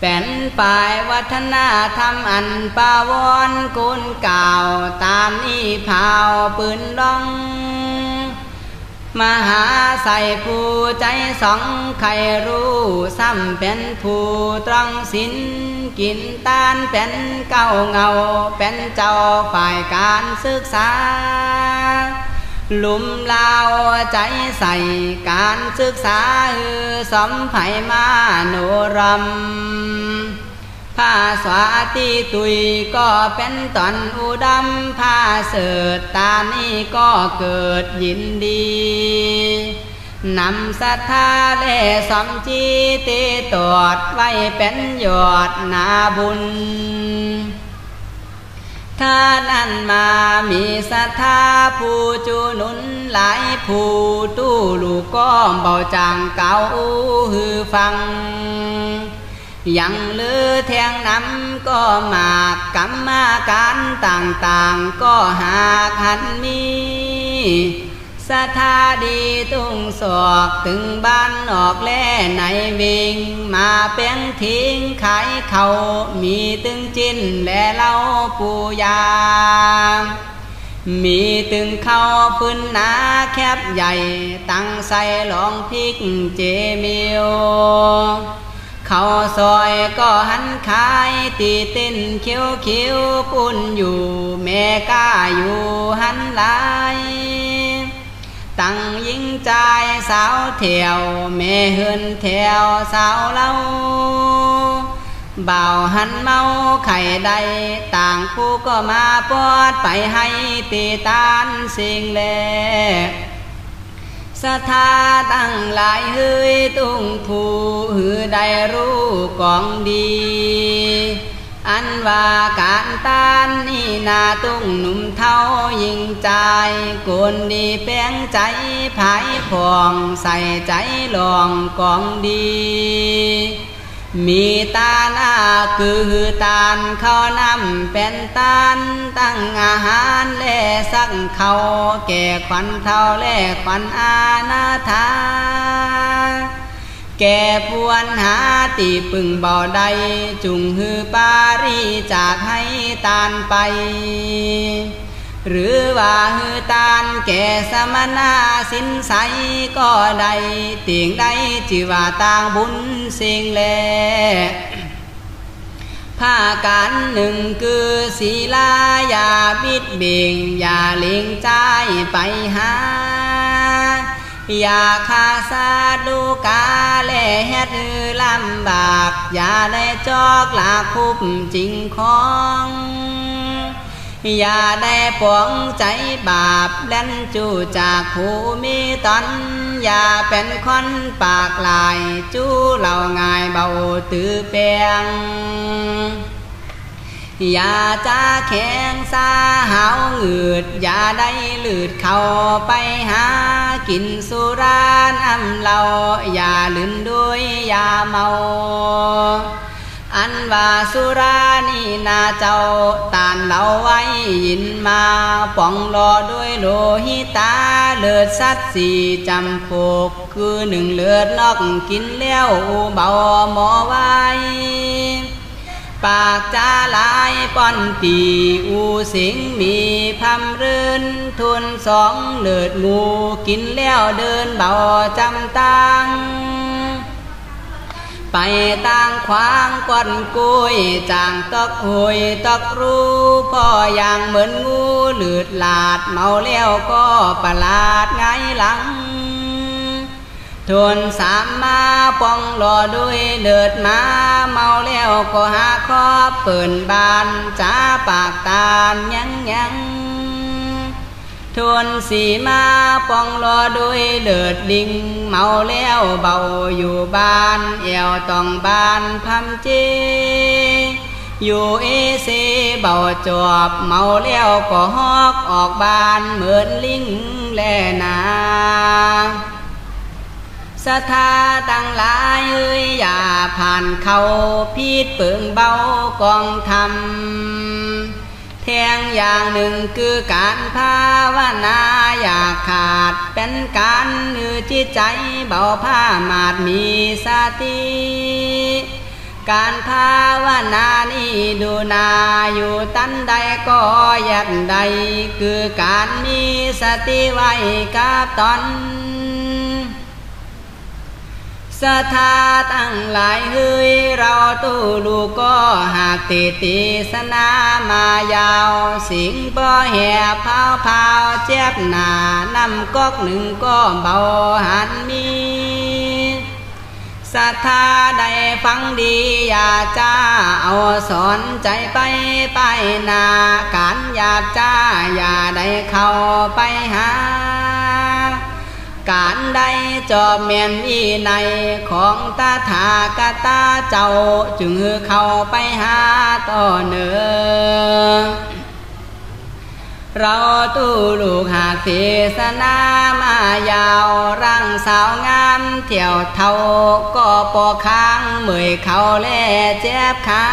เป็นป่ายวัฒนธรรมอันปาวอนกุลเก่าตามนี่เผาปืนดอง มหาใส่ผู้ใจสองใครรู้ซ้ำเป็นผู้ตรองสินกินตานเป็นเก้าเงา เป็นเจ้าฝ่ายการศึกษา หลุมลาวใจใส่การศึกษาสมไผ่มาโนรม ผ้าสวาตีตุยก็เป็นตอนอุดมผ้าเสดตานี่ก็เกิดยินดีนำศรัทธาเลสมจีตีตอดไว้เป็นยอดนาบุญถ้านั้นมามีศรัทธาผู้จูนุนหลายผู้ตู้ลูกก้อมเบาจางเก่าฮือฟัง ยังลือแทงน้ำก็มากกรรมาการต่างๆ ก็หากหันมีสถาดีตุ้งศอกถึงบ้านออกแล่ในวิงมาเปียงทิ้งขายเขามีตึงจินและเล่าปูยา มีตึงเข้าพื้นนาแคบใหญ่ ตั้งใส่ลองพริกเจมิว เขาซอยก็หันขายตีตินเขียวเขียวปุ่นอยู่แม่ก้าอยู่หันลายตั้งยิงใจสาวเถวแม่เฮือนแถวสาวเล่าบ่าวหันเมาไข่ใดต่างผู้ก็มาปอดไปให้ตีตานสิ่งเล่ สถาตั้งหลายเฮ้ยตุ้งผู้หือได้รู้กองดี อันว่าการต้านนี่นาตุ้งหนุ่มเท่ายิงใจกนดีแป้งใจผายพองใส่ใจลองกองดี มีตาหน้าคือตานเขานำเป็นตานตั้งอาหารแล่สักเขาแก่ขวัญเท่าแล่ขวัญอาณาธาแก่ปวนหาตีปึงบ่อใด จุงฮือปารีจากให้ตานไป หรือว่าฮือตานแก่สมณะสินใสก็ได้เตียงได้จิว่าต่างบุญสิ่งแลผ้าการหนึ่งคือศีลาอย่าบิดเบ่งอย่าเลียงใจไปหา อย่าคาซาดูกาแลเฮ็ดลำบาก อย่าได้จอกลาคุบจริงของ อย่าได้ปวงใจบาปเล่นจูจากผู้มีตอนอย่าเป็นคนปากลาย จู้เหล่าง่ายเบาตือเปียงอย่าจะแข็งซาหาวงืด อย่าได้ลืดเข้าไปหา กินสุรานอำเรา อย่าลืนด้วย อย่าเมา ว่าสุรานี่นาเจ้าตานเราไว้ยินมาป่องรอด้วยโลหิตาเลือดสัตว์สี่จำปกคือหนึ่งเลือดนอกกินแล้วเบาหมอไว้ปากจ้าลายป้อนตีอูสิงมีพำรื่น ทุนสองเลือดงูกินแล้วเดินเบาจำตัง ไปต่างควางก้อนกุยจางตอกหวยตอกรู้พ่ออย่างเหมือนงูหลืดหลาดเมาแล้วก็ประหลาดไงหลังทวนสามมาป้องรอด้วยเดืดมาเมาแล้วก็หาครอบเปิ่นบานจ้าปากตาลยังยัง ทวนสีมาปองรอด้วยเลือดลิง เมาแล้วเบาอยู่บ้านเอวต้องบานพำเจ อยู่เอซีเบาจอบเมาแล้วก็ฮอกออกบ้านเหมือนลิงแลนาสถาตั้งหลายเอ้ยอย่าผ่านเขาพีดเปิงเบากองทำ แทงอย่างหนึ่งคือการภาวนาอยากขาด เป็นการนือจิตใจเบาผ้ามาดมีสติการภาวนานี้ดูนาอยู่ตันใดก็ยัดใด คือการมีสติไว้กับตน ศรัทธาตั้งหลายเฮ้ยเราตู้ลูกก็หากติติสนามายาว สิงบ่แห่เผาเผาเจ็บหนานำก๊อกหนึ่งก็เบาหันมีศรัทธาได้ฟังดีอย่าจ้าเอาสอนใจไปไปนาการอยากจ้าอย่าได้เข้าไปหา การใดจอบเมียนอีในของตาถากตาเจ้า จึงเข้าไปหาต่อเนือเราตู้ลูกหากเทศนามายาวร่างสาวงามเที่ยวเท่าก็ปอค้างเมื่อยเขาแล่เจ็บขา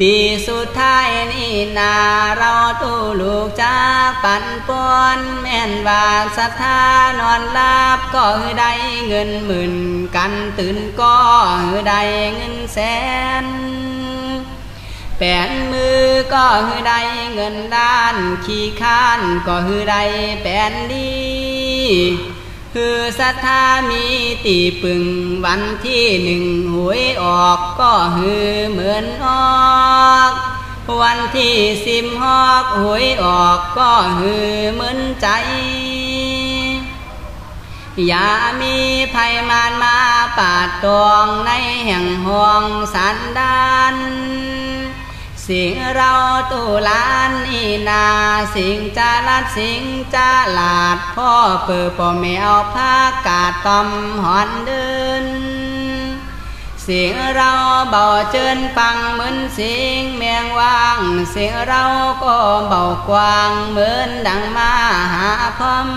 ตีสุดท้ายนี่นาเราตู้ลูกจากปันปอนแม่นวาศรัทธานอนลาบก็คือได้เงินหมื่นกันตื่นก็คือได้เงินแสนแปนมือก็คือได้เงินด้าน ขี้ข้านก็คือได้แปนดี คือศรัทธามีตีปึงวันที่หนึ่งหวยออกก็ฮือเหมือนออก วันที่สิมหอกหวยออกก็ฮือเหมือนใจ อย่ามีภัยมานมาปาดตวงในแห่งห้องสันดาน สิงเราตุลานอีนา สิงจาลัดสิงจาลาด พ่อเปิดป่อแมวพากาดตอมหอนเดินเสียงเราเบาเจินฟังเหมือนเสียงแมงว่าง เสียงเราก็เบากว้างเหมือนดังมาหาพม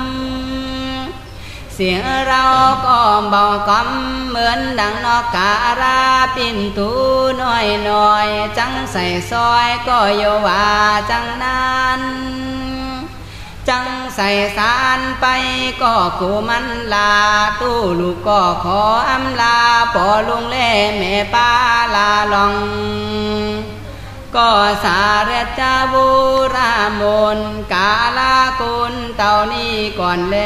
เสียงเราก็เบากำเหมือนดังนกการาปินตูน้อยน้อยจังใส่ซอยก็โยว่าจังนั้นจังใส่สารไปก็กูมันลาตู้ลูกก็ขออำลาปอลุงเล่แม่ป้าลาลอง ก็สาเรจาบุรามนกาลากุลเต่านี้ก่อนแล